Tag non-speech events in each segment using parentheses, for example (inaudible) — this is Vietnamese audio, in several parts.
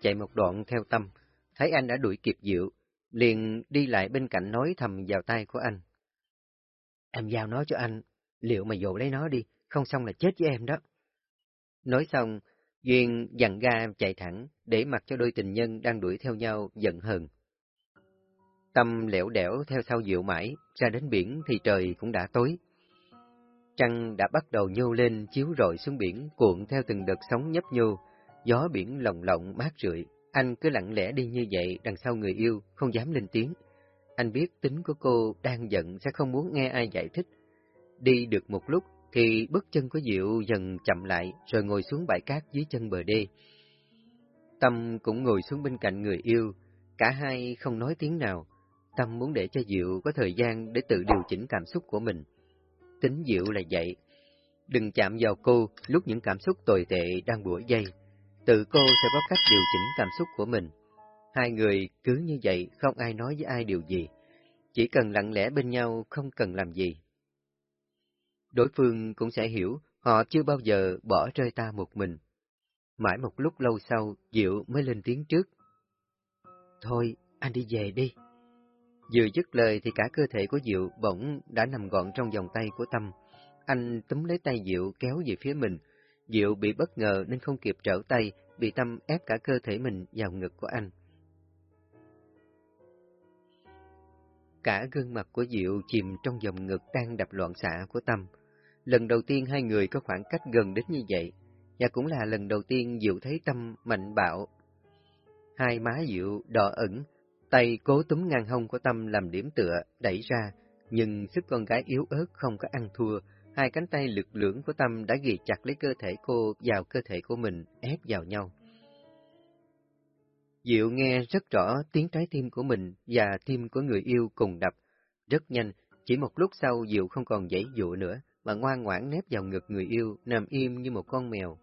Chạy một đoạn theo tâm, thấy anh đã đuổi kịp Diệu, liền đi lại bên cạnh nói thầm vào tay của anh. Em giao nó cho anh, liệu mà dụ lấy nó đi, không xong là chết với em đó. Nói xong, Duyên dặn ga chạy thẳng, để mặc cho đôi tình nhân đang đuổi theo nhau giận hờn. Tâm lẻo đẻo theo sau Diệu mãi, ra đến biển thì trời cũng đã tối. Trăng đã bắt đầu nhô lên chiếu rọi xuống biển, cuộn theo từng đợt sóng nhấp nhô, gió biển lồng lộng mát rượi. Anh cứ lặng lẽ đi như vậy đằng sau người yêu, không dám lên tiếng. Anh biết tính của cô đang giận sẽ không muốn nghe ai giải thích. Đi được một lúc thì bước chân của Diệu dần chậm lại rồi ngồi xuống bãi cát dưới chân bờ đê. Tâm cũng ngồi xuống bên cạnh người yêu, cả hai không nói tiếng nào. Tâm muốn để cho Diệu có thời gian để tự điều chỉnh cảm xúc của mình. Tính Diệu là vậy. Đừng chạm vào cô lúc những cảm xúc tồi tệ đang bủa dây. Tự cô sẽ có cách điều chỉnh cảm xúc của mình. Hai người cứ như vậy, không ai nói với ai điều gì. Chỉ cần lặng lẽ bên nhau, không cần làm gì. Đối phương cũng sẽ hiểu, họ chưa bao giờ bỏ rơi ta một mình. Mãi một lúc lâu sau, Diệu mới lên tiếng trước. Thôi, anh đi về đi. Vừa dứt lời thì cả cơ thể của Diệu bỗng đã nằm gọn trong vòng tay của Tâm. Anh túm lấy tay Diệu kéo về phía mình. Diệu bị bất ngờ nên không kịp trở tay, bị Tâm ép cả cơ thể mình vào ngực của anh. Cả gương mặt của Diệu chìm trong dòng ngực đang đập loạn xạ của Tâm. Lần đầu tiên hai người có khoảng cách gần đến như vậy, và cũng là lần đầu tiên Diệu thấy Tâm mạnh bạo. Hai má Diệu đỏ ẩn, tay cố túm ngang hông của Tâm làm điểm tựa, đẩy ra, nhưng sức con gái yếu ớt không có ăn thua, hai cánh tay lực lưỡng của Tâm đã ghi chặt lấy cơ thể cô vào cơ thể của mình, ép vào nhau. Diệu nghe rất rõ tiếng trái tim của mình và tim của người yêu cùng đập. Rất nhanh, chỉ một lúc sau Diệu không còn dãy dụ nữa, mà ngoan ngoãn nép vào ngực người yêu, nằm im như một con mèo.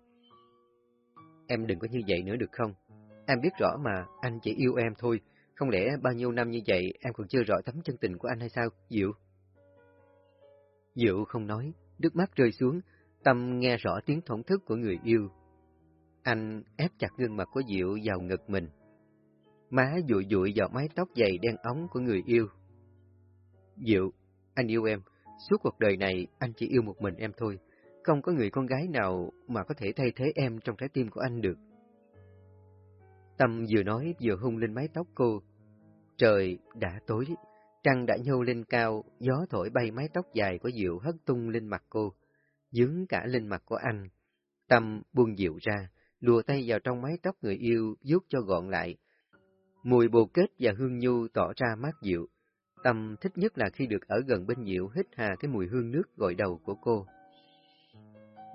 Em đừng có như vậy nữa được không? Em biết rõ mà, anh chỉ yêu em thôi. Không lẽ bao nhiêu năm như vậy em còn chưa rõ tấm chân tình của anh hay sao, Diệu? Diệu không nói, nước mắt rơi xuống, tâm nghe rõ tiếng thổn thức của người yêu. Anh ép chặt gương mặt của Diệu vào ngực mình. Má dụi dụi vào mái tóc dày đen ống của người yêu. Diệu, anh yêu em, Suốt cuộc đời này, anh chỉ yêu một mình em thôi. Không có người con gái nào mà có thể thay thế em trong trái tim của anh được. Tâm vừa nói vừa hung lên mái tóc cô. Trời đã tối, trăng đã nhô lên cao, gió thổi bay mái tóc dài của Diệu hất tung lên mặt cô, dướng cả lên mặt của anh. Tâm buông Diệu ra, lùa tay vào trong mái tóc người yêu, vuốt cho gọn lại. Mùi bồ kết và hương nhu tỏ ra mát dịu, Tâm thích nhất là khi được ở gần bên Diệu hít hà cái mùi hương nước gội đầu của cô.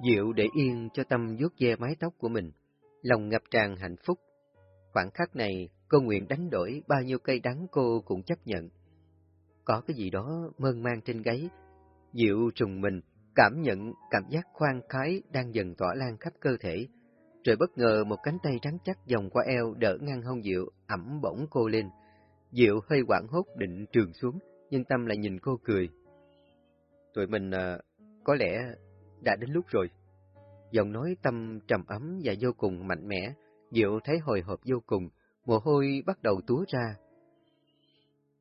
Diệu để yên cho Tâm vuốt ve mái tóc của mình, lòng ngập tràn hạnh phúc. Khoảng khắc này, cô nguyện đánh đổi bao nhiêu cây đắng cô cũng chấp nhận. Có cái gì đó mơn mang trên gáy, Diệu trùng mình, cảm nhận cảm giác khoan khái đang dần tỏa lan khắp cơ thể. Rồi bất ngờ một cánh tay trắng chắc vòng qua eo đỡ ngang hông Diệu, ẩm bổng cô lên. Diệu hơi quảng hốt định trường xuống, nhưng Tâm lại nhìn cô cười. Tụi mình à, có lẽ đã đến lúc rồi. Giọng nói Tâm trầm ấm và vô cùng mạnh mẽ, Diệu thấy hồi hộp vô cùng, mồ hôi bắt đầu túa ra.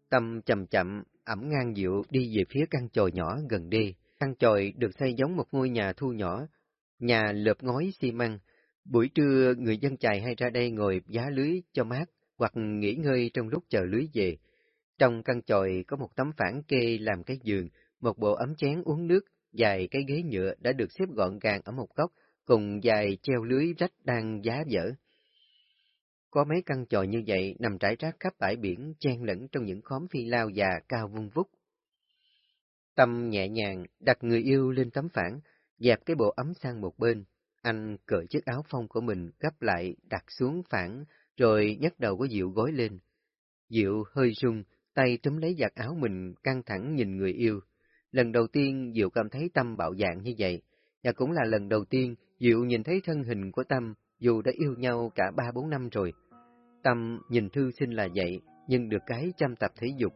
Tâm chậm chậm, ẩm ngang Diệu đi về phía căn chòi nhỏ gần đi. Căn chòi được xây giống một ngôi nhà thu nhỏ, nhà lợp ngói xi măng. Buổi trưa, người dân chài hay ra đây ngồi giá lưới cho mát, hoặc nghỉ ngơi trong lúc chờ lưới về. Trong căn chòi có một tấm phản kê làm cái giường, một bộ ấm chén uống nước, dài cái ghế nhựa đã được xếp gọn gàng ở một góc, cùng dài treo lưới rách đang giá dở. Có mấy căn chòi như vậy nằm trải rác khắp bãi biển, chen lẫn trong những khóm phi lao già cao vung vút. Tâm nhẹ nhàng đặt người yêu lên tấm phản, dẹp cái bộ ấm sang một bên. Anh cởi chiếc áo phong của mình gấp lại đặt xuống phản, rồi nhấc đầu của Diệu gối lên. Diệu hơi rung, tay túm lấy giặt áo mình căng thẳng nhìn người yêu. Lần đầu tiên Diệu cảm thấy Tâm bạo dạng như vậy, và cũng là lần đầu tiên Diệu nhìn thấy thân hình của Tâm dù đã yêu nhau cả ba bốn năm rồi. Tâm nhìn thư sinh là vậy, nhưng được cái chăm tập thể dục.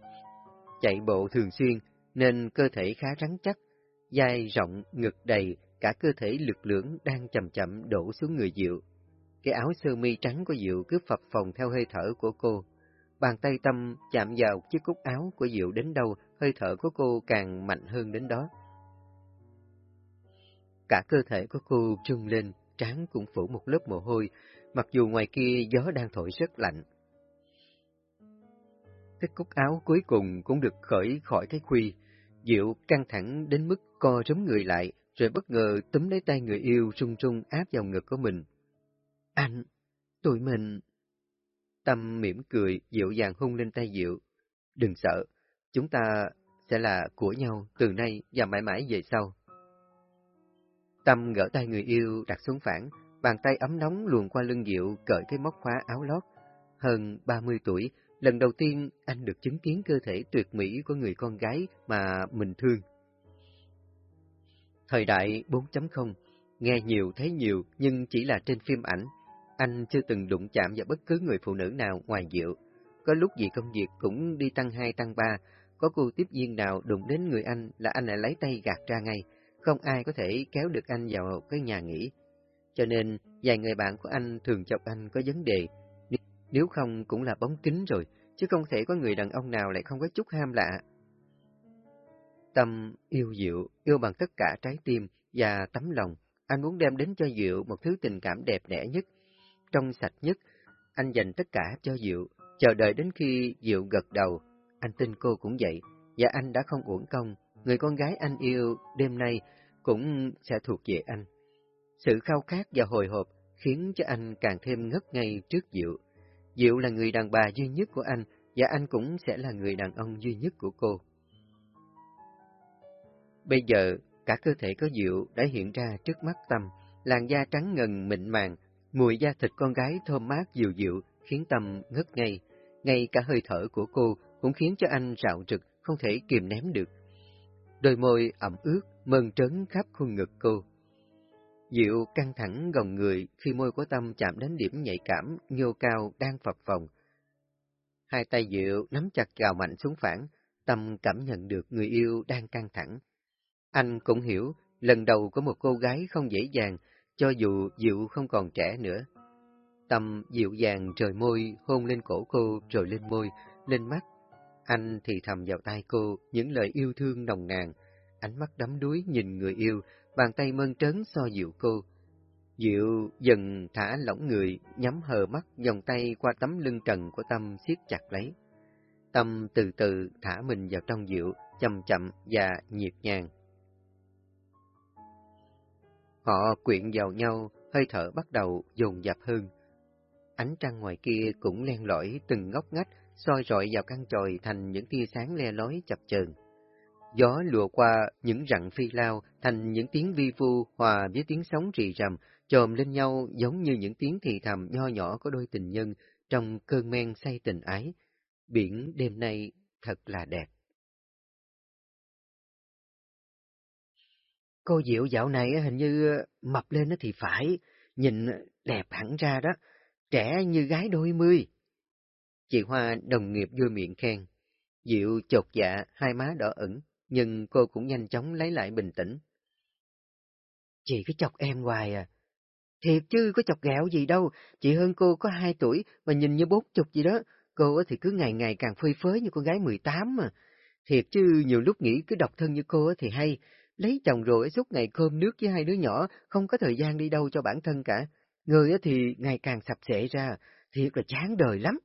Chạy bộ thường xuyên, nên cơ thể khá rắn chắc, dai rộng, ngực đầy, cả cơ thể lực lưỡng đang chậm chậm đổ xuống người Diệu. cái áo sơ mi trắng của Diệu cứ phập phồng theo hơi thở của cô. Bàn tay Tâm chạm vào chiếc cúc áo của Diệu đến đâu, hơi thở của cô càng mạnh hơn đến đó. Cả cơ thể của cô trưng lên, trán cũng phủ một lớp mồ hôi, mặc dù ngoài kia gió đang thổi rất lạnh. Cái cúc áo cuối cùng cũng được khởi khỏi cái khuy, Diệu căng thẳng đến mức co rúm người lại, rồi bất ngờ túm lấy tay người yêu rung rung áp vào ngực của mình. Anh, tụi mình... Tâm mỉm cười, dịu dàng hung lên tay Diệu. Đừng sợ, chúng ta sẽ là của nhau từ nay và mãi mãi về sau. Tâm gỡ tay người yêu đặt xuống phản, bàn tay ấm nóng luồn qua lưng Diệu cởi cái móc khóa áo lót. Hơn 30 tuổi, lần đầu tiên anh được chứng kiến cơ thể tuyệt mỹ của người con gái mà mình thương. Thời đại 4.0, nghe nhiều thấy nhiều nhưng chỉ là trên phim ảnh. Anh chưa từng đụng chạm vào bất cứ người phụ nữ nào ngoài Diệu. Có lúc gì công việc cũng đi tăng hai tăng ba, có cô tiếp viên nào đụng đến người anh là anh lại lấy tay gạt ra ngay, không ai có thể kéo được anh vào cái nhà nghỉ. Cho nên, vài người bạn của anh thường chọc anh có vấn đề, nếu không cũng là bóng kính rồi, chứ không thể có người đàn ông nào lại không có chút ham lạ. Tâm yêu Diệu, yêu bằng tất cả trái tim và tấm lòng, anh muốn đem đến cho Diệu một thứ tình cảm đẹp đẽ nhất, trong sạch nhất. Anh dành tất cả cho Diệu, chờ đợi đến khi Diệu gật đầu. Anh tin cô cũng vậy, và anh đã không uổng công. Người con gái anh yêu đêm nay cũng sẽ thuộc về anh. Sự khao khát và hồi hộp khiến cho anh càng thêm ngất ngây trước Diệu. Diệu là người đàn bà duy nhất của anh, và anh cũng sẽ là người đàn ông duy nhất của cô. Bây giờ, cả cơ thể có Diệu đã hiện ra trước mắt Tâm, làn da trắng ngần mịn màng, mùi da thịt con gái thơm mát dịu dịu khiến Tâm ngất ngây. Ngay cả hơi thở của cô cũng khiến cho anh rạo rực, không thể kìm ném được. Đôi môi ẩm ướt, mơn trớn khắp khuôn ngực cô. Diệu căng thẳng gồng người khi môi của Tâm chạm đến điểm nhạy cảm, nhô cao, đang phập phồng. Hai tay Diệu nắm chặt gào mạnh xuống phản, Tâm cảm nhận được người yêu đang căng thẳng. Anh cũng hiểu, lần đầu có một cô gái không dễ dàng, cho dù Diệu không còn trẻ nữa. Tâm dịu dàng trời môi, hôn lên cổ cô rồi lên môi, lên mắt. Anh thì thầm vào tai cô những lời yêu thương nồng nàn, ánh mắt đắm đuối nhìn người yêu, bàn tay mơn trớn so dịu cô. Diệu dần thả lỏng người, nhắm hờ mắt, vòng tay qua tấm lưng trần của Tâm siết chặt lấy. Tâm từ từ thả mình vào trong Diệu, chậm chậm và nhịp nhàng. Họ quyện vào nhau, hơi thở bắt đầu dồn dập hơn. Ánh trăng ngoài kia cũng len lỏi từng ngóc ngách, soi rọi vào căn tròi thành những tia sáng le lói chập chờn. Gió lùa qua những rặng phi lao thành những tiếng vi vu hòa với tiếng sóng rì rầm, chồm lên nhau giống như những tiếng thì thầm nho nhỏ của đôi tình nhân trong cơn men say tình ái. Biển đêm nay thật là đẹp. Cô Diệu dạo này hình như mập lên thì phải, nhìn đẹp hẳn ra đó, trẻ như gái đôi mươi. Chị Hoa đồng nghiệp vui miệng khen. Diệu chột dạ, hai má đỏ ửng, nhưng cô cũng nhanh chóng lấy lại bình tĩnh. Chị cứ chọc em hoài à. Thiệt chứ, có chọc gạo gì đâu, chị hơn cô có hai tuổi mà nhìn như bốn chục gì đó, cô thì cứ ngày ngày càng phơi phới như con gái mười tám mà. Thiệt chứ, nhiều lúc nghĩ cứ độc thân như cô thì hay, lấy chồng rồi suốt ngày cơm nước với hai đứa nhỏ, không có thời gian đi đâu cho bản thân cả. Người thì ngày càng sập sệ ra, thiệt là chán đời lắm.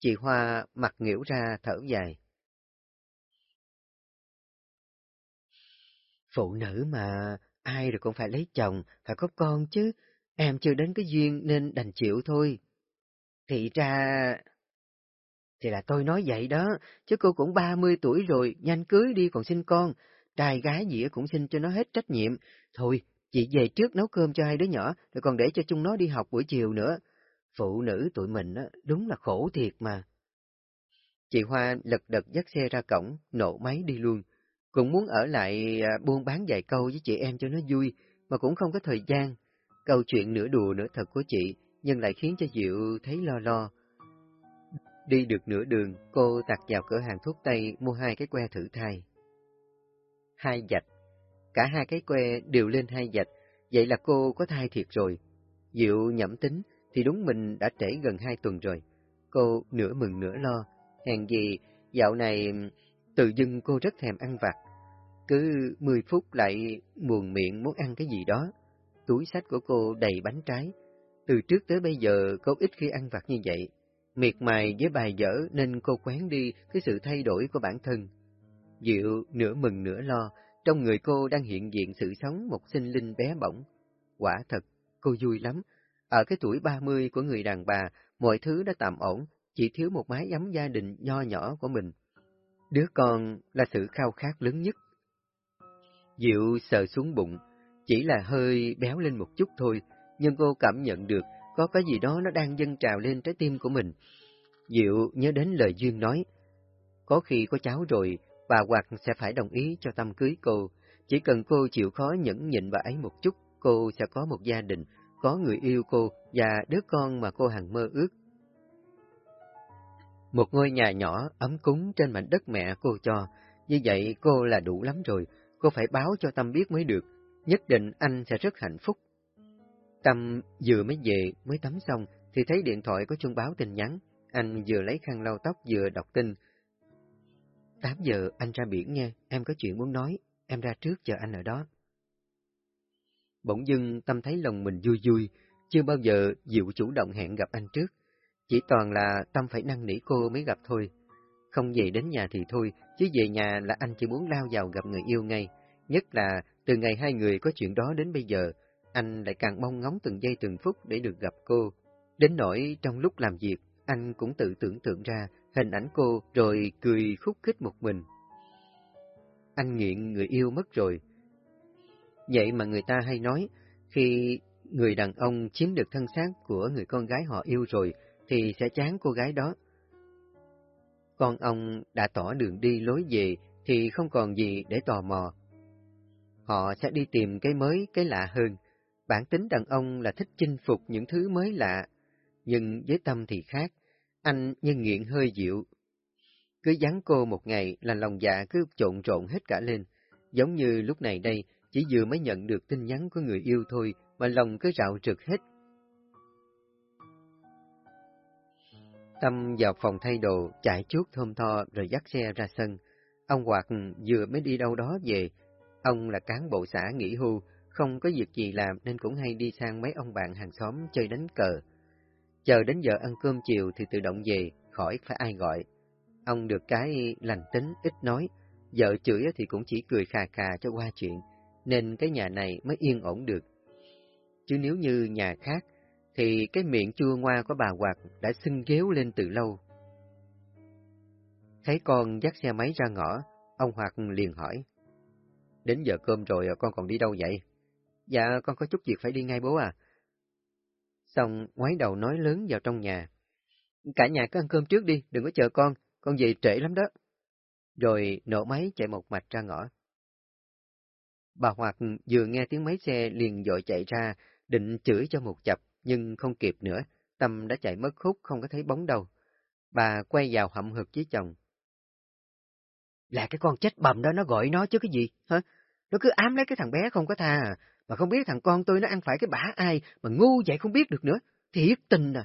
Chị Hoa mặt nghỉu ra thở dài. Phụ nữ mà, ai rồi cũng phải lấy chồng, phải có con chứ. Em chưa đến cái duyên nên đành chịu thôi. Thì ra... Thì là tôi nói vậy đó, chứ cô cũng 30 tuổi rồi, nhanh cưới đi còn sinh con. Trai gái gì cũng xin cho nó hết trách nhiệm. Thôi, chị về trước nấu cơm cho hai đứa nhỏ, rồi còn để cho chúng nó đi học buổi chiều nữa. Phụ nữ tụi mình á, đúng là khổ thiệt mà. Chị Hoa lật đật dắt xe ra cổng, nổ máy đi luôn. Cũng muốn ở lại à, buôn bán vài câu với chị em cho nó vui, mà cũng không có thời gian. Câu chuyện nửa đùa nửa thật của chị, nhưng lại khiến cho Diệu thấy lo lo. Đi được nửa đường, cô tạt vào cửa hàng thuốc tây mua hai cái que thử thai hai dạch. Cả hai cái que đều lên hai dạch, vậy là cô có thai thiệt rồi. Diệu nhẩm tính thì đúng mình đã trễ gần hai tuần rồi. Cô nửa mừng nửa lo, hèn gì dạo này tự dưng cô rất thèm ăn vặt. Cứ 10 phút lại buồn miệng muốn ăn cái gì đó. Túi sách của cô đầy bánh trái. Từ trước tới bây giờ cô ít khi ăn vặt như vậy. Miệt mài với bài dở nên cô quán đi cái sự thay đổi của bản thân. Diệu nửa mừng nửa lo, trong người cô đang hiện diện sự sống một sinh linh bé bỏng. Quả thật, cô vui lắm. Ở cái tuổi 30 của người đàn bà, mọi thứ đã tạm ổn, chỉ thiếu một mái ấm gia đình nho nhỏ của mình. Đứa con là sự khao khát lớn nhất. Diệu sờ xuống bụng, chỉ là hơi béo lên một chút thôi, nhưng cô cảm nhận được có cái gì đó nó đang dâng trào lên trái tim của mình. Diệu nhớ đến lời Duyên nói, có khi có cháu rồi, bà Hoạt sẽ phải đồng ý cho Tâm cưới cô. Chỉ cần cô chịu khó nhẫn nhịn bà ấy một chút, cô sẽ có một gia đình, có người yêu cô và đứa con mà cô hằng mơ ước. Một ngôi nhà nhỏ ấm cúng trên mảnh đất mẹ cô cho, như vậy cô là đủ lắm rồi, cô phải báo cho Tâm biết mới được, nhất định anh sẽ rất hạnh phúc. Tâm vừa mới về, mới tắm xong, thì thấy điện thoại có chuông báo tin nhắn, anh vừa lấy khăn lau tóc vừa đọc tin. 8 giờ anh ra biển nghe, em có chuyện muốn nói, em ra trước chờ anh ở đó. Bỗng dưng Tâm thấy lòng mình vui vui, chưa bao giờ Diệu chủ động hẹn gặp anh trước. Chỉ toàn là Tâm phải năn nỉ cô mới gặp thôi. Không về đến nhà thì thôi, chứ về nhà là anh chỉ muốn lao vào gặp người yêu ngay. Nhất là từ ngày hai người có chuyện đó đến bây giờ, anh lại càng mong ngóng từng giây từng phút để được gặp cô. Đến nỗi trong lúc làm việc, anh cũng tự tưởng tượng ra hình ảnh cô rồi cười khúc khích một mình. Anh nghiện người yêu mất rồi. Vậy mà người ta hay nói, khi người đàn ông chiếm được thân xác của người con gái họ yêu rồi, thì sẽ chán cô gái đó. Con ông đã tỏ đường đi lối về thì không còn gì để tò mò. Họ sẽ đi tìm cái mới, cái lạ hơn. Bản tính đàn ông là thích chinh phục những thứ mới lạ, nhưng với tâm thì khác, anh như nghiện hơi dịu. Cứ dán cô một ngày là lòng dạ cứ trộn trộn hết cả lên, giống như lúc này đây, chỉ vừa mới nhận được tin nhắn của người yêu thôi mà lòng cứ rạo rực hết. Tâm vào phòng thay đồ, chạy chuốt thơm tho rồi dắt xe ra sân. Ông Hoạt vừa mới đi đâu đó về. Ông là cán bộ xã nghỉ hưu, không có việc gì làm nên cũng hay đi sang mấy ông bạn hàng xóm chơi đánh cờ. Chờ đến giờ ăn cơm chiều thì tự động về, khỏi phải ai gọi. Ông được cái lành tính, ít nói, vợ chửi thì cũng chỉ cười khà khà cho qua chuyện, nên cái nhà này mới yên ổn được. Chứ nếu như nhà khác, thì cái miệng chua ngoa của bà Hoạt đã sưng ghéo lên từ lâu. Thấy con dắt xe máy ra ngõ, ông Hoạt liền hỏi. Đến giờ cơm rồi con còn đi đâu vậy? Dạ, con có chút việc phải đi ngay bố à. Xong ngoái đầu nói lớn vào trong nhà. Cả nhà cứ ăn cơm trước đi, đừng có chờ con, con về trễ lắm đó. Rồi nổ máy chạy một mạch ra ngõ. Bà Hoạt vừa nghe tiếng máy xe liền dội chạy ra, định chửi cho một chập, nhưng không kịp nữa, Tâm đã chạy mất khúc không có thấy bóng đâu. Bà quay vào hậm hực với chồng. Là cái con chết bầm đó nó gọi nó chứ cái gì, hả? Nó cứ ám lấy cái thằng bé không có tha à, mà không biết thằng con tôi nó ăn phải cái bả ai mà ngu vậy không biết được nữa, thiệt tình à.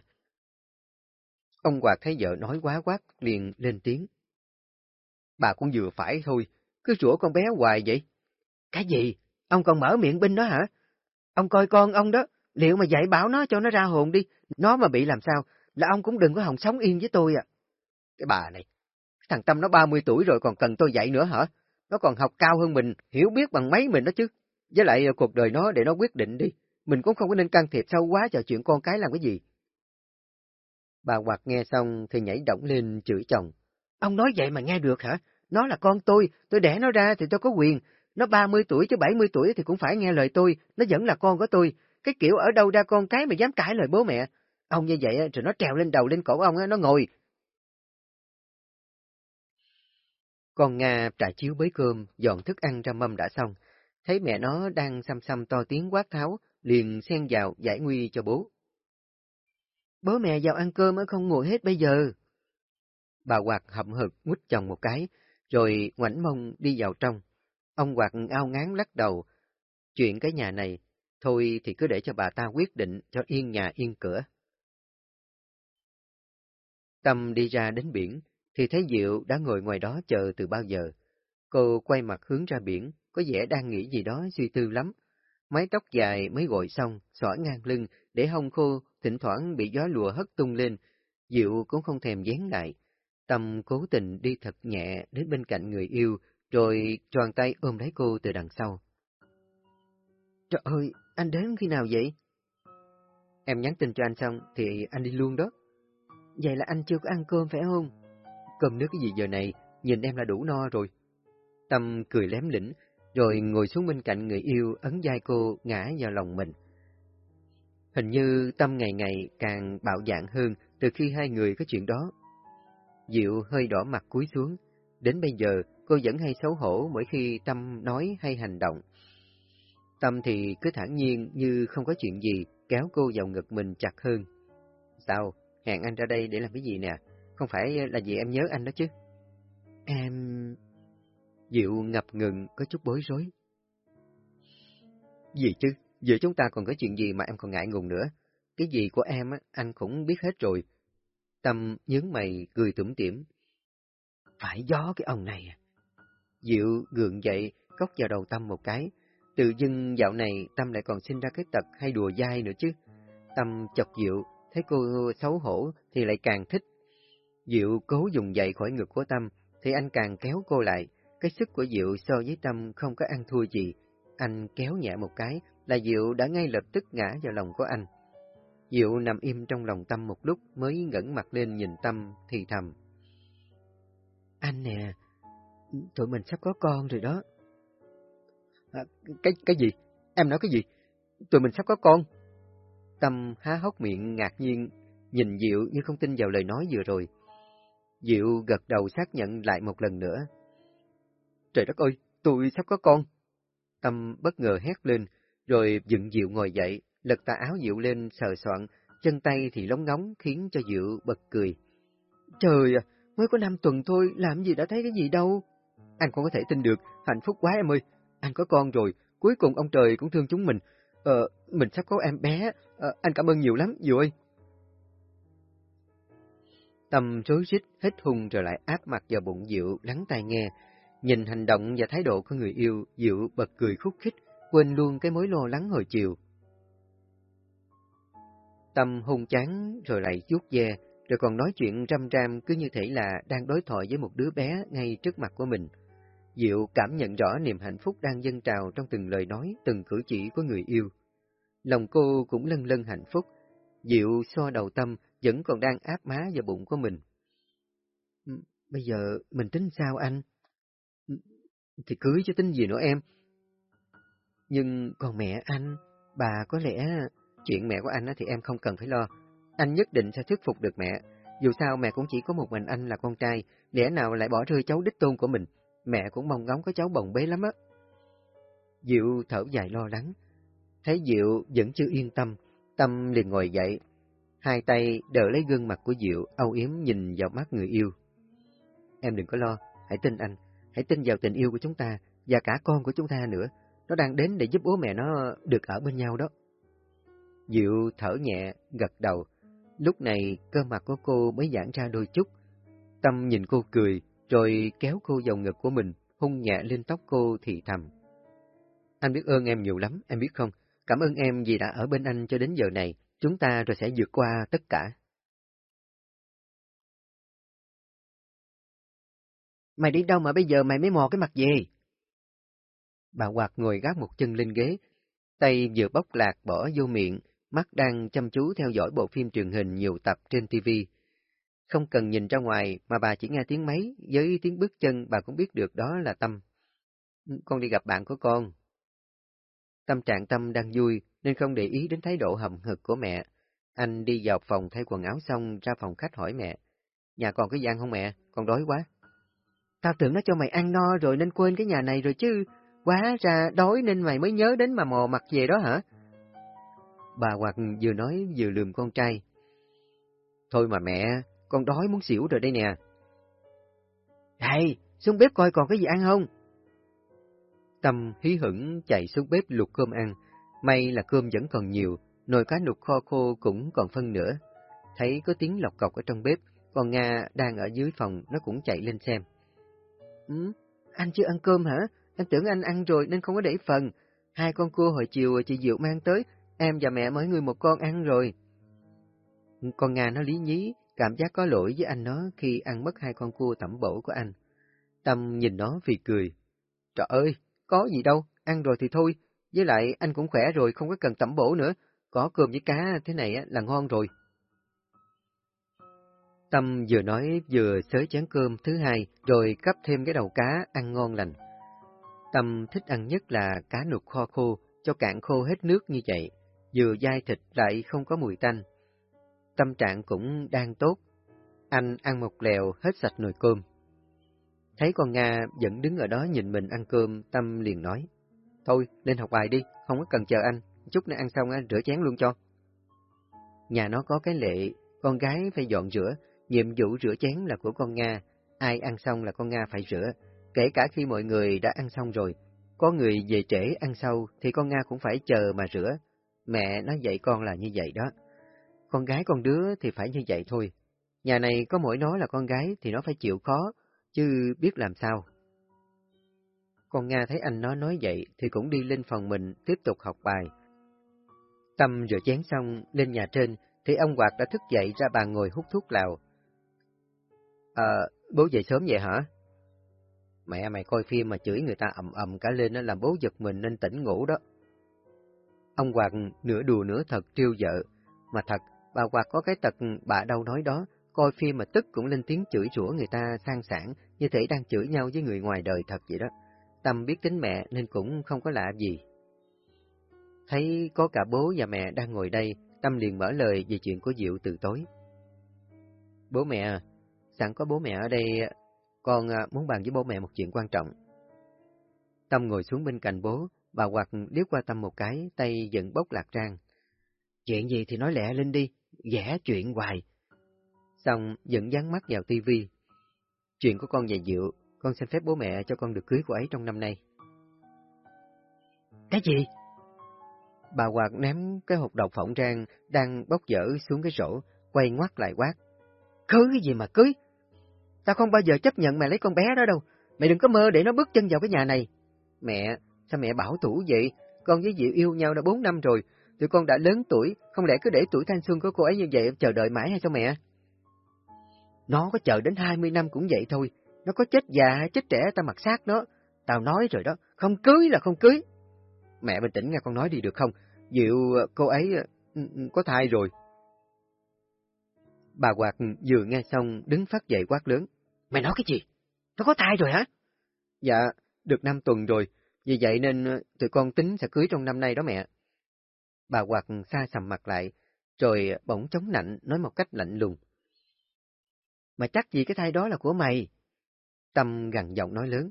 Ông Hoạt thấy vợ nói quá quát, liền lên tiếng. Bà cũng vừa phải thôi, cứ rủa con bé hoài vậy. Cái gì? Ông còn mở miệng binh đó hả? Ông coi con ông đó, liệu mà dạy bảo nó cho nó ra hồn đi, nó mà bị làm sao, là ông cũng đừng có hòng sống yên với tôi à. Cái bà này, thằng Tâm nó 30 tuổi rồi còn cần tôi dạy nữa hả? Nó còn học cao hơn mình, hiểu biết bằng mấy mình đó chứ. Với lại ờ, cuộc đời nó để nó quyết định đi, mình cũng không có nên can thiệp sâu quá vào chuyện con cái làm cái gì. Bà Hoạt nghe xong thì nhảy động lên chửi chồng. Ông nói vậy mà nghe được hả? Nó là con tôi, tôi đẻ nó ra thì tôi có quyền. Nó 30 tuổi chứ 70 tuổi thì cũng phải nghe lời tôi, nó vẫn là con của tôi. Cái kiểu ở đâu ra con cái mà dám cãi lời bố mẹ. Ông như vậy rồi nó trèo lên đầu lên cổ ông, nó ngồi. Con Nga trà chiếu bới cơm, dọn thức ăn ra mâm đã xong. Thấy mẹ nó đang xăm xăm to tiếng quát tháo, liền xen vào giải nguy cho bố. Bố mẹ vào ăn cơm mới không ngồi hết bây giờ. Bà Hoạt hậm hực ngút chồng một cái, rồi ngoảnh mông đi vào trong. Ông Hoạt ao ngán lắc đầu. Chuyện cái nhà này, thôi thì cứ để cho bà ta quyết định cho yên nhà yên cửa. Tâm đi ra đến biển, thì thấy Diệu đã ngồi ngoài đó chờ từ bao giờ. Cô quay mặt hướng ra biển, có vẻ đang nghĩ gì đó suy tư lắm. Mái tóc dài mới gội xong, xõa ngang lưng, để hông khô, thỉnh thoảng bị gió lùa hất tung lên. Diệu cũng không thèm dán lại. Tâm cố tình đi thật nhẹ đến bên cạnh người yêu, rồi tròn tay ôm lấy cô từ đằng sau. Trời ơi, anh đến khi nào vậy? Em nhắn tin cho anh xong thì anh đi luôn đó. Vậy là anh chưa có ăn cơm phải không? Cơm nước cái gì giờ này, nhìn em là đủ no rồi. Tâm cười lém lĩnh, rồi ngồi xuống bên cạnh người yêu ấn vai cô ngã vào lòng mình. Hình như Tâm ngày ngày càng bạo dạn hơn từ khi hai người có chuyện đó. Diệu hơi đỏ mặt cúi xuống, đến bây giờ cô vẫn hay xấu hổ mỗi khi Tâm nói hay hành động. Tâm thì cứ thản nhiên như không có chuyện gì, kéo cô vào ngực mình chặt hơn. Sao? Hẹn anh ra đây để làm cái gì nè? Không phải là vì em nhớ anh đó chứ? Em... Diệu ngập ngừng, có chút bối rối. Gì chứ? Giữa chúng ta còn có chuyện gì mà em còn ngại ngùng nữa? Cái gì của em á, anh cũng biết hết rồi. Tâm nhướng mày, cười tủm tỉm. Phải gió cái ông này à? Diệu gượng dậy, cốc vào đầu Tâm một cái. Tự dưng dạo này Tâm lại còn sinh ra cái tật hay đùa dai nữa chứ. Tâm chọc Diệu, thấy cô xấu hổ thì lại càng thích. Diệu cố dùng dậy khỏi ngực của Tâm, thì anh càng kéo cô lại. Cái sức của Diệu so với Tâm không có ăn thua gì. Anh kéo nhẹ một cái là Diệu đã ngay lập tức ngã vào lòng của anh. Diệu nằm im trong lòng Tâm một lúc mới ngẩng mặt lên nhìn Tâm thì thầm. Anh nè, tụi mình sắp có con rồi đó. À, cái cái gì? Em nói cái gì? Tụi mình sắp có con. Tâm há hốc miệng ngạc nhiên, nhìn Diệu như không tin vào lời nói vừa rồi. Diệu gật đầu xác nhận lại một lần nữa. Trời đất ơi, tôi sắp có con. Tâm bất ngờ hét lên, rồi dựng Diệu ngồi dậy, lật tà áo Diệu lên sờ soạn, chân tay thì lóng ngóng khiến cho Diệu bật cười. Trời à, mới có năm tuần thôi, làm gì đã thấy cái gì đâu. Anh không có thể tin được, hạnh phúc quá em ơi. Anh có con rồi, cuối cùng ông trời cũng thương chúng mình. Ờ, mình sắp có em bé, ờ, anh cảm ơn nhiều lắm, Diệu ơi. Tâm rối rít, hết hùng rồi lại áp mặt vào bụng Diệu, lắng tai nghe. Nhìn hành động và thái độ của người yêu, Diệu bật cười khúc khích, quên luôn cái mối lo lắng hồi chiều. Tâm hung chán rồi lại chuốt ve, rồi còn nói chuyện răm ram cứ như thể là đang đối thoại với một đứa bé ngay trước mặt của mình. Diệu cảm nhận rõ niềm hạnh phúc đang dâng trào trong từng lời nói, từng cử chỉ của người yêu. Lòng cô cũng lân lân hạnh phúc. Diệu so đầu tâm, vẫn còn đang áp má vào bụng của mình. Bây giờ mình tính sao anh? Thì cưới chứ tính gì nữa em. Nhưng còn mẹ anh, bà có lẽ chuyện mẹ của anh thì em không cần phải lo. Anh nhất định sẽ thuyết phục được mẹ. Dù sao mẹ cũng chỉ có một mình anh là con trai, lẽ nào lại bỏ rơi cháu đích tôn của mình. Mẹ cũng mong ngóng có cháu bồng bế lắm á. Diệu thở dài lo lắng. Thấy Diệu vẫn chưa yên tâm, Tâm liền ngồi dậy. Hai tay đỡ lấy gương mặt của Diệu, âu yếm nhìn vào mắt người yêu. Em đừng có lo, hãy tin anh, hãy tin vào tình yêu của chúng ta, và cả con của chúng ta nữa. Nó đang đến để giúp bố mẹ nó được ở bên nhau đó. Diệu thở nhẹ, gật đầu. Lúc này cơ mặt của cô mới giãn ra đôi chút. Tâm nhìn cô cười, rồi kéo cô vào ngực của mình, hung nhẹ lên tóc cô thì thầm. Anh biết ơn em nhiều lắm, em biết không? Cảm ơn em vì đã ở bên anh cho đến giờ này, chúng ta rồi sẽ vượt qua tất cả. Mày đi đâu mà bây giờ mày mới mò cái mặt gì? Bà Hoạt ngồi gác một chân lên ghế, tay vừa bóc lạc bỏ vô miệng, mắt đang chăm chú theo dõi bộ phim truyền hình nhiều tập trên TV. Không cần nhìn ra ngoài mà bà chỉ nghe tiếng máy, với tiếng bước chân bà cũng biết được đó là Tâm. Con đi gặp bạn của con. Tâm trạng Tâm đang vui nên không để ý đến thái độ hầm hực của mẹ. Anh đi vào phòng thay quần áo xong ra phòng khách hỏi mẹ. Nhà còn cái gian không mẹ? Con đói quá. Tao tưởng nó cho mày ăn no rồi nên quên cái nhà này rồi chứ. Quá ra đói nên mày mới nhớ đến mà mò mặt về đó hả? Bà Hoạt vừa nói vừa lườm con trai. Thôi mà mẹ, con đói muốn xỉu rồi đây nè. Này, xuống bếp coi còn cái gì ăn không? Tâm hí hửng chạy xuống bếp luộc cơm ăn. May là cơm vẫn còn nhiều, nồi cá nục kho khô cũng còn phân nữa. Thấy có tiếng lọc cọc ở trong bếp, con Nga đang ở dưới phòng, nó cũng chạy lên xem. Ừ, anh chưa ăn cơm hả? Em tưởng anh ăn rồi nên không có để phần. Hai con cua hồi chiều chị Diệu mang tới, em và mẹ mỗi người một con ăn rồi. Con Nga nó lý nhí, cảm giác có lỗi với anh nó khi ăn mất hai con cua tẩm bổ của anh. Tâm nhìn nó vì cười. Trời ơi, có gì đâu, ăn rồi thì thôi, với lại anh cũng khỏe rồi không có cần tẩm bổ nữa, có cơm với cá thế này là ngon rồi. Tâm vừa nói vừa xới chén cơm thứ hai, rồi cấp thêm cái đầu cá ăn ngon lành. Tâm thích ăn nhất là cá nục kho khô, cho cạn khô hết nước như vậy, vừa dai thịt lại không có mùi tanh. Tâm trạng cũng đang tốt. Anh ăn một lèo hết sạch nồi cơm. Thấy con Nga vẫn đứng ở đó nhìn mình ăn cơm, Tâm liền nói. Thôi, lên học bài đi, không có cần chờ anh, chút nữa ăn xong anh rửa chén luôn cho. Nhà nó có cái lệ, con gái phải dọn rửa, nhiệm vụ rửa chén là của con Nga, ai ăn xong là con Nga phải rửa, kể cả khi mọi người đã ăn xong rồi. Có người về trễ ăn sau thì con Nga cũng phải chờ mà rửa. Mẹ nói dạy con là như vậy đó. Con gái con đứa thì phải như vậy thôi. Nhà này có mỗi nó là con gái thì nó phải chịu khó, chứ biết làm sao. Con Nga thấy anh nó nói vậy thì cũng đi lên phòng mình tiếp tục học bài. Tâm rửa chén xong, lên nhà trên, thì ông Hoạt đã thức dậy ra bàn ngồi hút thuốc lào. À, bố dậy sớm vậy hả? Mẹ mày coi phim mà chửi người ta ầm ầm cả lên làm bố giật mình nên tỉnh ngủ đó. Ông Hoạt nửa đùa nửa thật trêu vợ, mà thật, bà Hoạt có cái tật bà đâu nói đó, coi phim mà tức cũng lên tiếng chửi rủa người ta sang sản, như thể đang chửi nhau với người ngoài đời thật vậy đó. Tâm biết tính mẹ nên cũng không có lạ gì. Thấy có cả bố và mẹ đang ngồi đây, Tâm liền mở lời về chuyện của Diệu từ tối. Bố mẹ, à, sẵn có bố mẹ ở đây, con à, muốn bàn với bố mẹ một chuyện quan trọng. Tâm ngồi xuống bên cạnh bố, bà Hoạt liếc qua Tâm một cái, tay giận bốc lạc trang. Chuyện gì thì nói lẹ lên đi, vẽ chuyện hoài. Xong dẫn dán mắt vào tivi. Chuyện của con và Diệu, con xin phép bố mẹ cho con được cưới cô ấy trong năm nay. Cái gì? Bà Hoạt ném cái hộp độc phỏng trang đang bốc dở xuống cái rổ, quay ngoắt lại quát. Cưới cái gì mà cưới? Tao không bao giờ chấp nhận mày lấy con bé đó đâu. Mày đừng có mơ để nó bước chân vào cái nhà này. Mẹ, sao mẹ bảo thủ vậy? Con với Diệu yêu nhau đã bốn năm rồi. Tụi con đã lớn tuổi, không lẽ cứ để tuổi thanh xuân của cô ấy như vậy chờ đợi mãi hay sao mẹ? Nó có chờ đến hai mươi năm cũng vậy thôi. Nó có chết già chết trẻ tao mặc xác nó. Tao nói rồi đó, không cưới là không cưới. Mẹ bình tĩnh nghe con nói đi được không? Diệu, ờ, cô ấy ờ, ừ, ừ, có thai rồi. Bà Hoạt vừa nghe xong đứng phát dậy quát lớn. Mày nói cái gì? Nó có thai rồi hả? Dạ, được năm tuần rồi. Vì vậy nên ờ, tụi con tính sẽ cưới trong năm nay đó mẹ. Bà Hoạt xa sầm mặt lại, rồi bỗng chống nạnh nói một cách lạnh lùng. Mà chắc gì cái thai đó là của mày? Tâm gằn giọng nói lớn.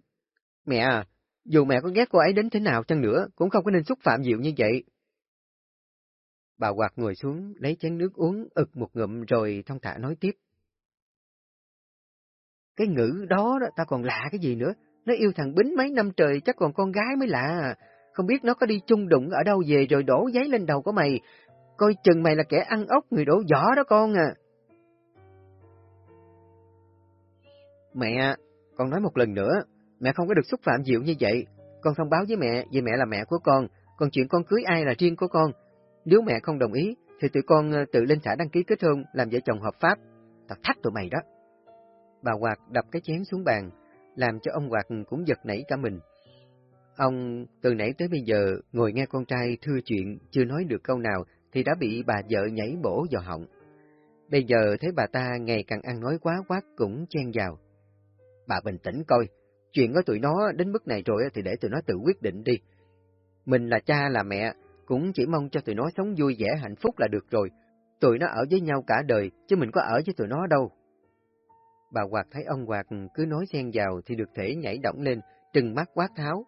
Mẹ à, dù mẹ có ghét cô ấy đến thế nào chăng nữa, cũng không có nên xúc phạm Diệu như vậy. Bà Hoạt ngồi xuống, lấy chén nước uống, ực một ngụm rồi thông thả nói tiếp. Cái ngữ đó, đó ta còn lạ cái gì nữa, nó yêu thằng Bính mấy năm trời chắc còn con gái mới lạ Không biết nó có đi chung đụng ở đâu về rồi đổ giấy lên đầu của mày. Coi chừng mày là kẻ ăn ốc người đổ vỏ đó con à. Mẹ, con nói một lần nữa, mẹ không có được xúc phạm Diệu như vậy. Con thông báo với mẹ, vì mẹ là mẹ của con, còn chuyện con cưới ai là riêng của con. Nếu mẹ không đồng ý, thì tụi con ờ, tự lên xã đăng ký kết hôn, làm vợ chồng hợp pháp. Tao thách tụi mày đó. Bà Hoạt đập cái chén xuống bàn, làm cho ông Hoạt cũng giật nảy cả mình. Ông từ nãy tới bây giờ ngồi nghe con trai thưa chuyện, chưa nói được câu nào, thì đã bị bà vợ nhảy bổ vào họng. Bây giờ thấy bà ta ngày càng ăn nói quá quát cũng chen vào. Bà bình tĩnh coi, chuyện của tụi nó đến mức này rồi thì để tụi nó tự quyết định đi. Mình là cha là mẹ, cũng chỉ mong cho tụi nó sống vui vẻ hạnh phúc là được rồi. Tụi nó ở với nhau cả đời, chứ mình có ở với tụi nó đâu. Bà Hoạt thấy ông Hoạt cứ nói xen vào thì được thể nhảy động lên, trừng mắt quát tháo.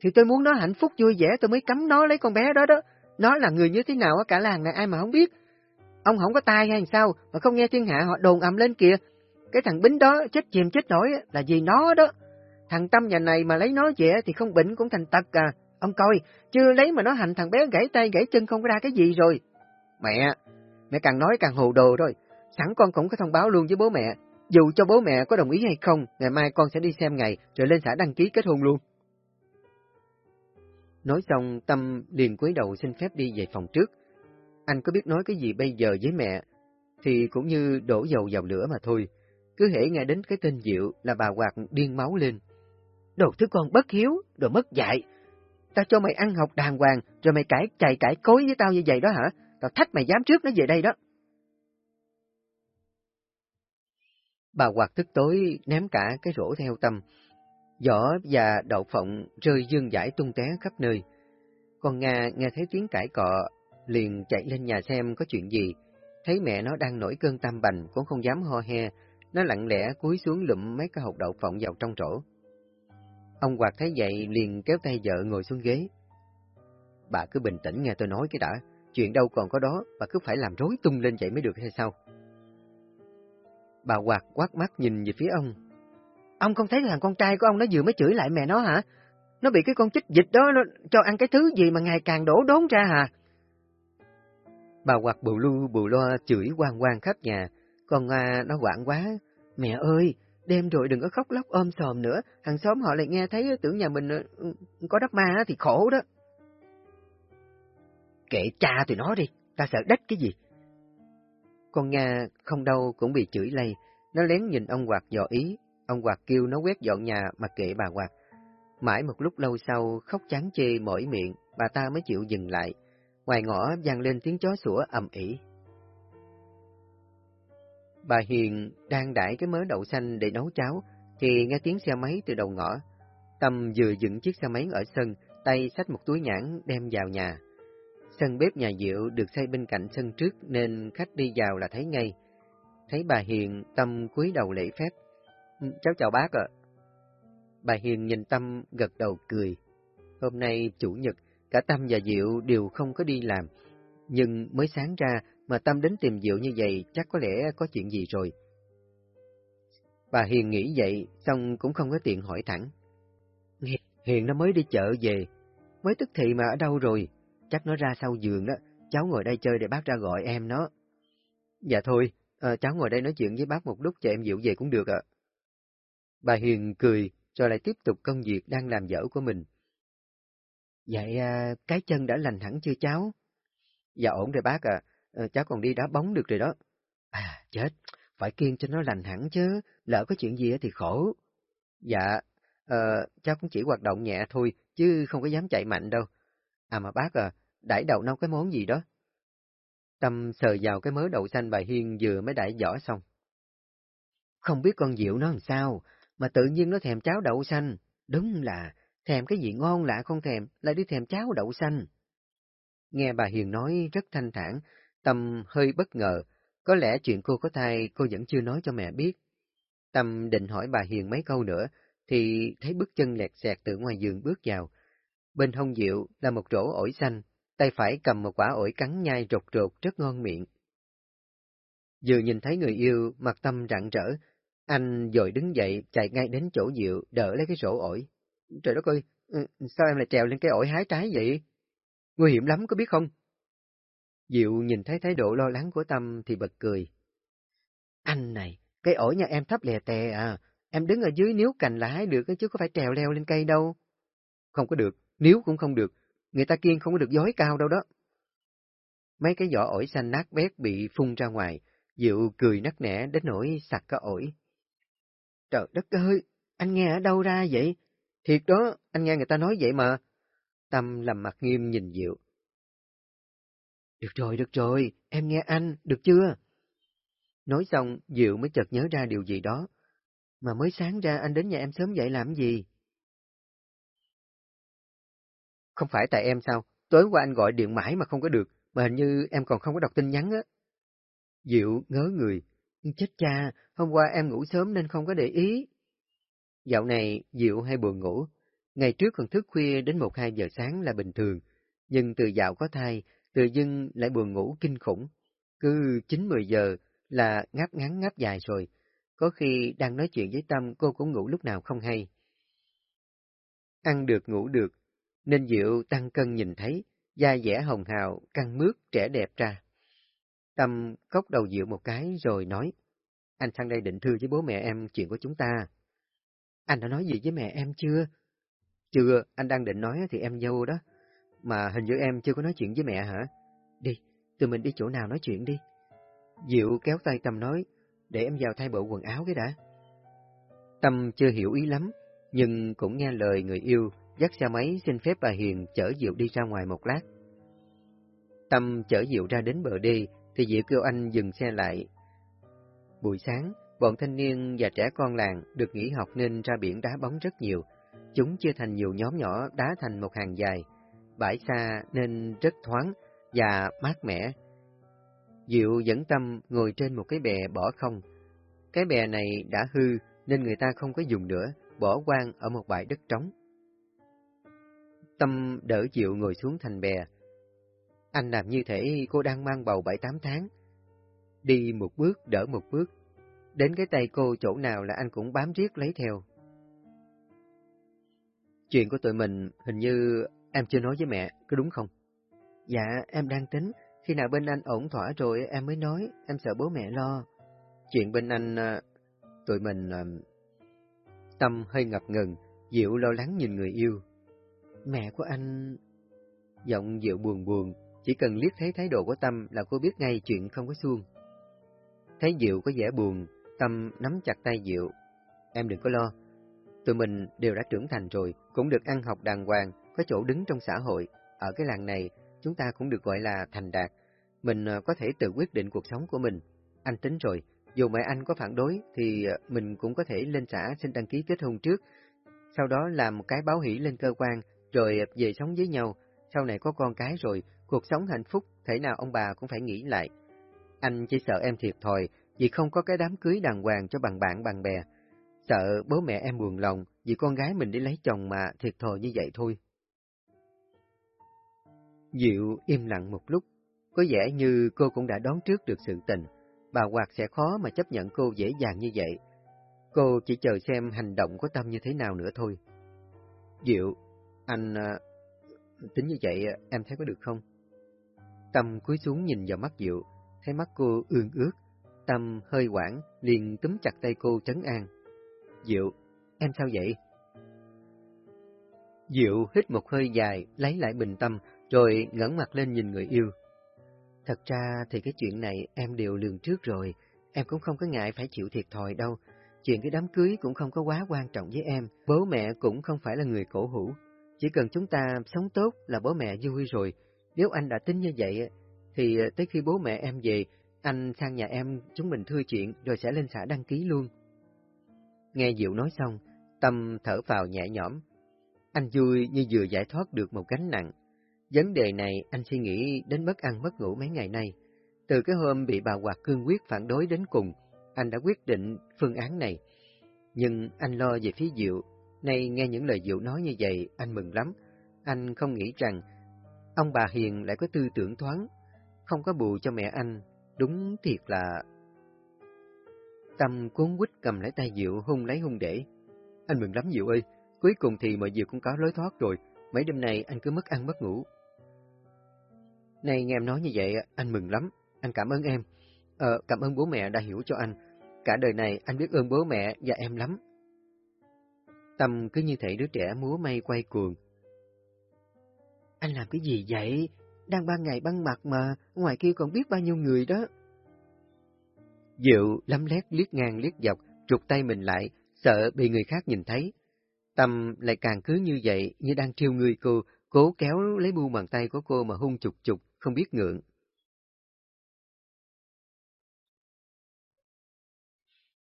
Thì tôi muốn nó hạnh phúc vui vẻ tôi mới cấm nó lấy con bé đó đó. Nó là người như thế nào cả làng này ai mà không biết. Ông không có tai hay sao mà không nghe thiên hạ họ đồn ầm lên kìa. Cái thằng Bính đó chết chìm chết nổi là vì nó đó. Thằng Tâm nhà này mà lấy nó về thì không bệnh cũng thành tật à ông coi, chưa lấy mà nó hành thằng bé gãy tay gãy chân không có ra cái gì rồi. Mẹ, mẹ càng nói càng hồ đồ rồi, sẵn con cũng có thông báo luôn với bố mẹ, dù cho bố mẹ có đồng ý hay không, ngày mai con sẽ đi xem ngày rồi lên xã đăng ký kết hôn luôn. Nói xong, Tâm liền cúi đầu xin phép đi về phòng trước. Anh có biết nói cái gì bây giờ với mẹ, thì cũng như đổ dầu vào lửa mà thôi. Cứ hễ nghe đến cái tên Diệu là bà Hoạt điên máu lên. Đồ thứ con bất hiếu, đồ mất dạy. Tao cho mày ăn học đàng hoàng, rồi mày cãi chạy cãi cối với tao như vậy đó hả? Tao thách mày dám trước nó về đây đó. Bà Hoạt tức tối ném cả cái rổ theo tâm. Giỏ và đậu phộng rơi dương giải tung té khắp nơi. Con Nga nghe thấy tiếng cãi cọ, liền chạy lên nhà xem có chuyện gì. Thấy mẹ nó đang nổi cơn tam bành, cũng không dám ho he, nó lặng lẽ cúi xuống lụm mấy cái hộp đậu phộng vào trong rổ. Ông Hoạt thấy vậy liền kéo tay vợ ngồi xuống ghế. Bà cứ bình tĩnh nghe tôi nói cái đã, chuyện đâu còn có đó, bà cứ phải làm rối tung lên vậy mới được hay sao? Bà Hoạt quát mắt nhìn về phía ông. Ông không thấy thằng con trai của ông nó vừa mới chửi lại mẹ nó hả? Nó bị cái con chích dịch đó nó cho ăn cái thứ gì mà ngày càng đổ đốn ra hả? Bà Hoạt bù lu bù loa chửi quang quang khắp nhà, còn à, nó quảng quá. Mẹ ơi, đêm rồi đừng có khóc lóc ôm sòm nữa, hàng xóm họ lại nghe thấy tưởng nhà mình ờ, có đắp ma thì khổ đó. Kệ cha tụi nó đi, ta sợ đất cái gì. Con Nga không đâu cũng bị chửi lây, nó lén nhìn ông Hoạt dò ý, ông Hoạt kêu nó quét dọn nhà mà kệ bà Hoạt. Mãi một lúc lâu sau, khóc chán chê mỏi miệng, bà ta mới chịu dừng lại. Ngoài ngõ vang lên tiếng chó sủa ầm ĩ. Bà Hiền đang đãi cái mớ đậu xanh để nấu cháo, thì nghe tiếng xe máy từ đầu ngõ. Tâm vừa dựng chiếc xe máy ở sân, tay xách một túi nhãn đem vào nhà. Sân bếp nhà Diệu được xây bên cạnh sân trước nên khách đi vào là thấy ngay. Thấy bà Hiền, Tâm cúi đầu lễ phép. Ừ, cháu chào bác ạ. Bà Hiền nhìn Tâm gật đầu cười. Hôm nay chủ nhật, cả Tâm và Diệu đều không có đi làm. Nhưng mới sáng ra mà Tâm đến tìm Diệu như vậy chắc có lẽ có chuyện gì rồi. Bà Hiền nghĩ vậy, xong cũng không có tiện hỏi thẳng. Hiền nó mới đi chợ về, mới tức thị mà ở đâu rồi? chắc nó ra sau giường đó, cháu ngồi đây chơi để bác ra gọi em nó. Dạ thôi, à, cháu ngồi đây nói chuyện với bác một lúc cho em diệu về cũng được ạ. Bà Hiền cười, rồi lại tiếp tục công việc đang làm dở của mình. Vậy à, cái chân đã lành hẳn chưa cháu? Dạ ổn rồi bác ạ, à, Ờ, cháu còn đi đá bóng được rồi đó. À, chết, phải kiên cho nó lành hẳn chứ, lỡ có chuyện gì thì khổ. Dạ, à, cháu cũng chỉ hoạt động nhẹ thôi, chứ không có dám chạy mạnh đâu. À mà bác à, đãi đậu nấu cái món gì đó? Tâm sờ vào cái mớ đậu xanh bà Hiên vừa mới đãi giỏ xong. Không biết con Diệu nó làm sao, mà tự nhiên nó thèm cháo đậu xanh. Đúng là, thèm cái gì ngon lạ không thèm, lại đi thèm cháo đậu xanh. Nghe bà Hiền nói rất thanh thản, Tâm hơi bất ngờ, có lẽ chuyện cô có thai cô vẫn chưa nói cho mẹ biết. Tâm định hỏi bà Hiền mấy câu nữa, thì thấy bước chân lẹt xẹt từ ngoài giường bước vào, Bên hông Diệu là một rổ ổi xanh, tay phải cầm một quả ổi cắn nhai rột rột rất ngon miệng. Vừa nhìn thấy người yêu, mặt tâm rạng rỡ, anh dội đứng dậy chạy ngay đến chỗ Diệu đỡ lấy cái rổ ổi. Trời đất ơi, ừ, sao em lại trèo lên cái ổi hái trái vậy? Nguy hiểm lắm có biết không? Diệu nhìn thấy thái độ lo lắng của Tâm thì bật cười. Anh này, cây ổi nhà em thấp lè tè à, em đứng ở dưới níu cành là hái được chứ có phải trèo leo lên cây đâu. Không có được, nếu cũng không được, người ta kiên không có được dối cao đâu đó. Mấy cái vỏ ổi xanh nát bét bị phun ra ngoài, Diệu cười nắc nẻ đến nỗi sặc cả ổi. Trời đất ơi, anh nghe ở đâu ra vậy? Thiệt đó, anh nghe người ta nói vậy mà. Tâm làm mặt nghiêm nhìn Diệu. Được rồi, được rồi, em nghe anh, được chưa? Nói xong, Diệu mới chợt nhớ ra điều gì đó. Mà mới sáng ra anh đến nhà em sớm dậy làm gì? Không phải tại em sao? Tối qua anh gọi điện mãi mà không có được, mà hình như em còn không có đọc tin nhắn á. Diệu ngớ người. Chết cha, hôm qua em ngủ sớm nên không có để ý. Dạo này Diệu hay buồn ngủ. Ngày trước còn thức khuya đến 1-2 giờ sáng là bình thường, nhưng từ dạo có thai, từ dưng lại buồn ngủ kinh khủng. Cứ 9-10 giờ là ngáp ngắn ngáp dài rồi. Có khi đang nói chuyện với Tâm cô cũng ngủ lúc nào không hay. Ăn được ngủ được, Nên Diệu tăng cân nhìn thấy, da dẻ hồng hào, căng mướt, trẻ đẹp ra. Tâm cốc đầu Diệu một cái rồi nói, anh sang đây định thư với bố mẹ em chuyện của chúng ta. Anh đã nói gì với mẹ em chưa? Chưa, anh đang định nói thì em dâu đó. Mà hình như em chưa có nói chuyện với mẹ hả? Đi, tụi mình đi chỗ nào nói chuyện đi. Diệu kéo tay Tâm nói, để em vào thay bộ quần áo cái đã. Tâm chưa hiểu ý lắm, nhưng cũng nghe lời người yêu, dắt xe máy xin phép bà Hiền chở Diệu đi ra ngoài một lát. Tâm chở Diệu ra đến bờ đê, thì Diệu kêu anh dừng xe lại. Buổi sáng, bọn thanh niên và trẻ con làng được nghỉ học nên ra biển đá bóng rất nhiều. Chúng chia thành nhiều nhóm nhỏ đá thành một hàng dài. Bãi xa nên rất thoáng và mát mẻ. Diệu dẫn tâm ngồi trên một cái bè bỏ không. Cái bè này đã hư nên người ta không có dùng nữa, bỏ quang ở một bãi đất trống. Tâm đỡ Diệu ngồi xuống thành bè. Anh làm như thể cô đang mang bầu bảy tám tháng. Đi một bước đỡ một bước. Đến cái tay cô chỗ nào là anh cũng bám riết lấy theo. Chuyện của tụi mình hình như em chưa nói với mẹ, có đúng không? Dạ, em đang tính. Khi nào bên anh ổn thỏa rồi em mới nói, em sợ bố mẹ lo. Chuyện bên anh, à, tụi mình... À, tâm hơi ngập ngừng, Diệu lo lắng nhìn người yêu. Mẹ của anh... Giọng Diệu buồn buồn, chỉ cần liếc thấy thái độ của Tâm là cô biết ngay chuyện không có xuông. Thấy Diệu có vẻ buồn, Tâm nắm chặt tay Diệu. Em đừng có lo, tụi mình đều đã trưởng thành rồi, cũng được ăn học đàng hoàng, có chỗ đứng trong xã hội. Ở cái làng này, chúng ta cũng được gọi là thành đạt. Mình ờ, có thể tự quyết định cuộc sống của mình. Anh tính rồi, dù mẹ anh có phản đối thì ờ, mình cũng có thể lên xã xin đăng ký kết hôn trước. Sau đó làm cái báo hỷ lên cơ quan, rồi ờ, về sống với nhau. Sau này có con cái rồi, cuộc sống hạnh phúc, thể nào ông bà cũng phải nghĩ lại. Anh chỉ sợ em thiệt thòi, vì không có cái đám cưới đàng hoàng cho bằng bạn bằng bè. Sợ bố mẹ em buồn lòng vì con gái mình đi lấy chồng mà thiệt thòi như vậy thôi. Diệu im lặng một lúc, có vẻ như cô cũng đã đoán trước được sự tình, bà Hoạt sẽ khó mà chấp nhận cô dễ dàng như vậy. Cô chỉ chờ xem hành động của Tâm như thế nào nữa thôi. Diệu, anh... Ờ, tính như vậy ờ, em thấy có được không? Tâm cúi xuống nhìn vào mắt Diệu, thấy mắt cô ương ướt. Tâm hơi quảng, liền túm chặt tay cô trấn an. Diệu, em sao vậy? Diệu hít một hơi dài, lấy lại bình tâm, rồi ngẩng mặt lên nhìn người yêu. Thật ra thì cái chuyện này em đều lường trước rồi, em cũng không có ngại phải chịu thiệt thòi đâu. Chuyện cái đám cưới cũng không có quá quan trọng với em, bố mẹ cũng không phải là người cổ hủ. Chỉ cần chúng ta sống tốt là bố mẹ vui rồi. Nếu anh đã tính như vậy, thì tới khi bố mẹ em về, anh sang nhà em chúng mình thưa chuyện rồi sẽ lên xã đăng ký luôn. Nghe Diệu nói xong, Tâm thở vào nhẹ nhõm. Anh vui như vừa giải thoát được một gánh nặng. Vấn đề này anh suy nghĩ đến mất ăn mất ngủ mấy ngày nay. Từ cái hôm bị bà Hoạt cương quyết phản đối đến cùng, anh đã quyết định phương án này. Nhưng anh lo về phía Diệu, nay nghe những lời Diệu nói như vậy, anh mừng lắm. Anh không nghĩ rằng ông bà Hiền lại có tư tưởng thoáng, không có bù cho mẹ anh, đúng thiệt là... Tâm cuốn quýt cầm lấy tay Diệu hung lấy hung để. Anh mừng lắm Diệu ơi, cuối cùng thì mọi việc cũng có lối thoát rồi, mấy đêm nay anh cứ mất ăn mất ngủ. Này nghe em nói như vậy, anh mừng lắm, anh cảm ơn em. Ờ, cảm ơn bố mẹ đã hiểu cho anh. Cả đời này anh biết ơn bố mẹ và em lắm. Tâm cứ như thể đứa trẻ múa may quay cuồng. Anh làm cái gì vậy? Đang ban ngày băng mặt mà, ngoài kia còn biết bao nhiêu người đó. Diệu lắm lét liếc ngang liếc dọc, trục tay mình lại, sợ bị người khác nhìn thấy. Tâm lại càng cứ như vậy, như đang trêu người cô, cố kéo lấy bu bàn tay của cô mà hung chục chục, không biết ngượng.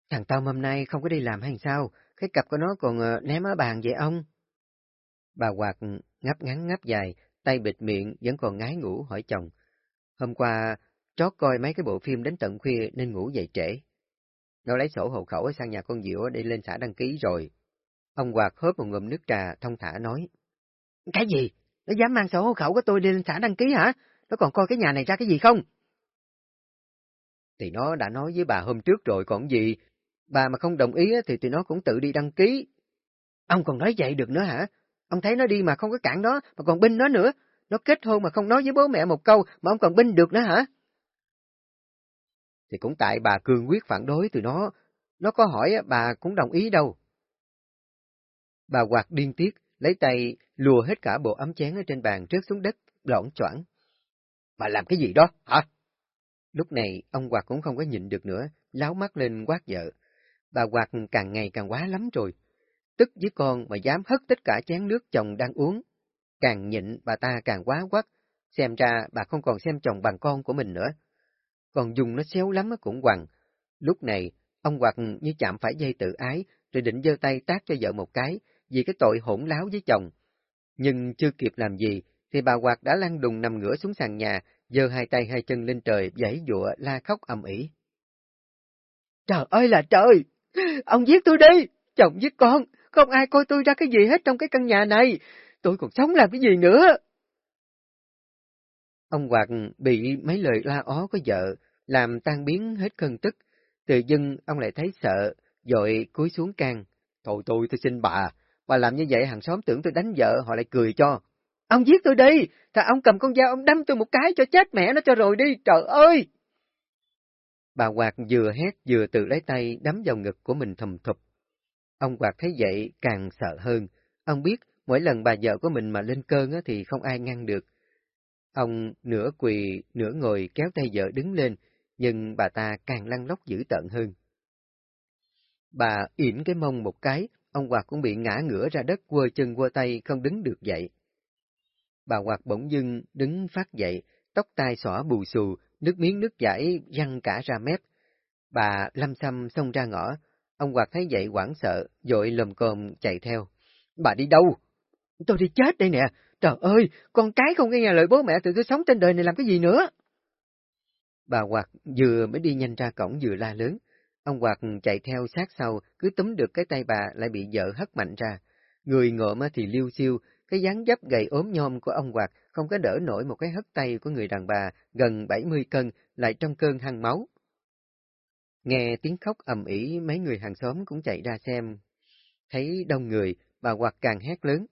Thằng Tâm hôm nay không có đi làm hay sao? Cái cặp của nó còn ờ, ném ở bàn vậy ông? Bà Hoạt ngáp ngắn ngáp dài, tay bịt miệng vẫn còn ngái ngủ hỏi chồng. Hôm qua, chót coi mấy cái bộ phim đến tận khuya nên ngủ dậy trễ. Nó lấy sổ hộ khẩu sang nhà con Diệu đi lên xã đăng ký rồi. Ông Hoạt hớp một ngụm nước trà, thông thả nói. Cái gì? Nó dám mang sổ hộ khẩu của tôi đi lên xã đăng ký hả? Nó còn coi cái nhà này ra cái gì không? Thì nó đã nói với bà hôm trước rồi còn gì. Bà mà không đồng ý thì tụi nó cũng tự đi đăng ký. Ông còn nói vậy được nữa hả? Ông thấy nó đi mà không có cản nó, mà còn binh nó nữa. Nó kết hôn mà không nói với bố mẹ một câu, mà ông còn binh được nữa hả? Thì cũng tại bà cương quyết phản đối từ nó. Nó có hỏi bà cũng đồng ý đâu. Bà quạt điên tiết, lấy tay lùa hết cả bộ ấm chén ở trên bàn rớt xuống đất, loạn choảng. Bà làm cái gì đó, hả? Lúc này, ông Hoạt cũng không có nhịn được nữa, láo mắt lên quát vợ. Bà Hoạt càng ngày càng quá lắm rồi. Tức với con mà dám hất tất cả chén nước chồng đang uống. Càng nhịn bà ta càng quá quát, xem ra bà không còn xem chồng bằng con của mình nữa. Còn dùng nó xéo lắm cũng quằn. Lúc này, ông Hoạt như chạm phải dây tự ái, rồi định giơ tay tác cho vợ một cái, vì cái tội hỗn láo với chồng. Nhưng chưa kịp làm gì, thì bà Quạt đã lăn đùng nằm ngửa xuống sàn nhà, giơ hai tay hai chân lên trời, giãy dụa, la khóc ầm ĩ. Trời ơi là trời! Ông giết tôi đi! Chồng giết con! Không ai coi tôi ra cái gì hết trong cái căn nhà này! Tôi còn sống làm cái gì nữa? Ông Hoạt bị mấy lời la ó của vợ, làm tan biến hết cơn tức. Tự dưng ông lại thấy sợ, dội cúi xuống can. Thôi tôi tôi xin bà, bà làm như vậy hàng xóm tưởng tôi đánh vợ, họ lại cười cho. Ông giết tôi đi, thà ông cầm con dao ông đâm tôi một cái cho chết mẹ nó cho rồi đi, trời ơi! Bà Hoạt vừa hét vừa tự lấy tay đấm vào ngực của mình thầm thụp. Ông Hoạt thấy vậy càng sợ hơn. Ông biết mỗi lần bà vợ của mình mà lên cơn thì không ai ngăn được. Ông nửa quỳ, nửa ngồi kéo tay vợ đứng lên, nhưng bà ta càng lăn lóc dữ tợn hơn. Bà yển cái mông một cái, ông Hoạt cũng bị ngã ngửa ra đất quơ chân quơ tay không đứng được dậy. Bà Hoạt bỗng dưng đứng phát dậy, tóc tai xõa bù xù, nước miếng nước chảy văng cả ra mép. Bà lâm xăm xông ra ngõ, ông Hoạt thấy vậy hoảng sợ, dội lồm cồm chạy theo. Bà đi đâu? Tôi đi chết đây nè, trời ơi, con cái không nghe lời bố mẹ từ tôi sống trên đời này làm cái gì nữa? Bà Hoạt vừa mới đi nhanh ra cổng vừa la lớn, ông Hoạt chạy theo sát sau, cứ túm được cái tay bà lại bị vợ hất mạnh ra. Người ngộm thì liêu siêu, cái dáng dấp gầy ốm nhom của ông Hoạt không có đỡ nổi một cái hất tay của người đàn bà gần 70 cân lại trong cơn hăng máu. Nghe tiếng khóc ầm ĩ, mấy người hàng xóm cũng chạy ra xem. Thấy đông người, bà Hoạt càng hét lớn.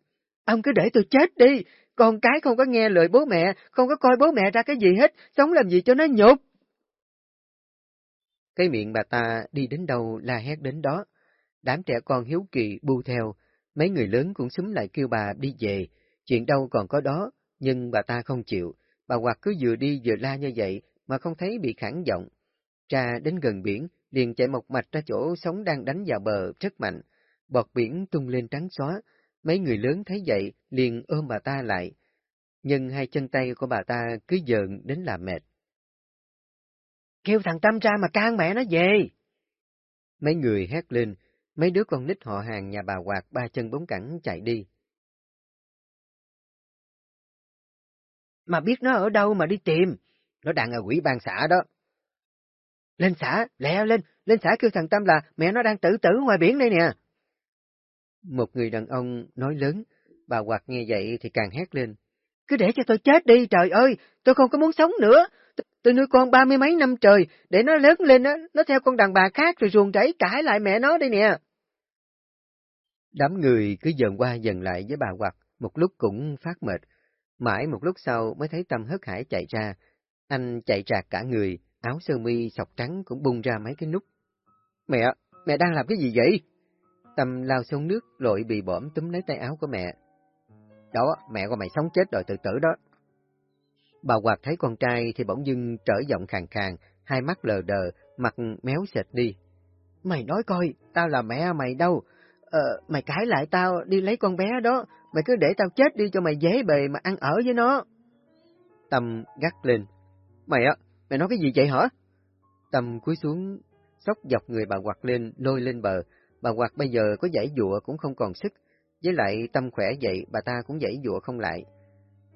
Ông cứ để tôi chết đi, con cái không có nghe lời bố mẹ, không có coi bố mẹ ra cái gì hết, sống làm gì cho nó nhục. Cái miệng bà ta đi đến đâu la hét đến đó. Đám trẻ con hiếu kỳ bu theo, mấy người lớn cũng xúm lại kêu bà đi về, chuyện đâu còn có đó, nhưng bà ta không chịu, bà hoặc cứ vừa đi vừa la như vậy mà không thấy bị khản giọng. Ra đến gần biển, liền chạy một mạch ra chỗ sóng đang đánh vào bờ rất mạnh, bọt biển tung lên trắng xóa, mấy người lớn thấy vậy liền ôm bà ta lại, nhưng hai chân tay của bà ta cứ dợn đến là mệt. Kêu thằng Tâm ra mà can mẹ nó về! Mấy người hét lên, mấy đứa con nít họ hàng nhà bà quạt ba chân bốn cẳng chạy đi. Mà biết nó ở đâu mà đi tìm, nó đang ở quỹ ban xã đó. Lên xã, lẹ lên, lên xã kêu thằng Tâm là mẹ nó đang tử tử ngoài biển đây nè. Một người đàn ông nói lớn, bà quạt nghe vậy thì càng hét lên. Cứ để cho tôi chết đi, trời ơi, tôi không có muốn sống nữa. Tôi nuôi con ba mươi mấy năm trời, để nó lớn lên, nó, nó theo con đàn bà khác rồi ruồng rẫy cãi lại mẹ nó đây nè. Đám người cứ dần qua dần lại với bà Hoạt, một lúc cũng phát mệt. Mãi một lúc sau mới thấy Tâm hớt hải chạy ra. Anh chạy trạc cả người, áo sơ mi sọc trắng cũng bung ra mấy cái nút. Mẹ, mẹ đang làm cái gì vậy? Tâm lao xuống nước, lội bị bõm túm lấy tay áo của mẹ. Đó, mẹ của mày sống chết rồi tự tử đó. Bà Hoạt thấy con trai thì bỗng dưng trở giọng khàn khàn, hai mắt lờ đờ, mặt méo sệt đi. Mày nói coi, tao là mẹ mày đâu, Ờ, mày cãi lại tao đi lấy con bé đó, mày cứ để tao chết đi cho mày dễ bề mà ăn ở với nó. Tâm gắt lên. Mày á, mày nói cái gì vậy hả? Tâm cúi xuống, sóc dọc người bà quạt lên, lôi lên bờ. Bà quạt bây giờ có giải dụa cũng không còn sức. Với lại Tâm khỏe vậy, bà ta cũng giải dụa không lại.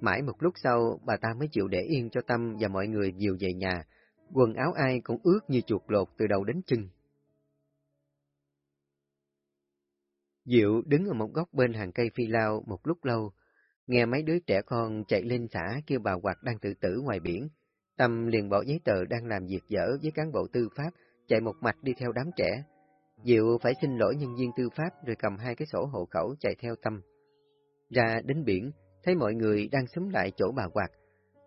Mãi một lúc sau, bà ta mới chịu để yên cho Tâm và mọi người dìu về nhà. Quần áo ai cũng ướt như chuột lột từ đầu đến chân. Diệu đứng ở một góc bên hàng cây phi lao một lúc lâu, nghe mấy đứa trẻ con chạy lên xã kêu bà Hoạt đang tự tử ngoài biển. Tâm liền bỏ giấy tờ đang làm việc dở với cán bộ tư pháp, chạy một mạch đi theo đám trẻ. Diệu phải xin lỗi nhân viên tư pháp rồi cầm hai cái sổ hộ khẩu chạy theo Tâm. Ra đến biển, thấy mọi người đang xúm lại chỗ bà quạt.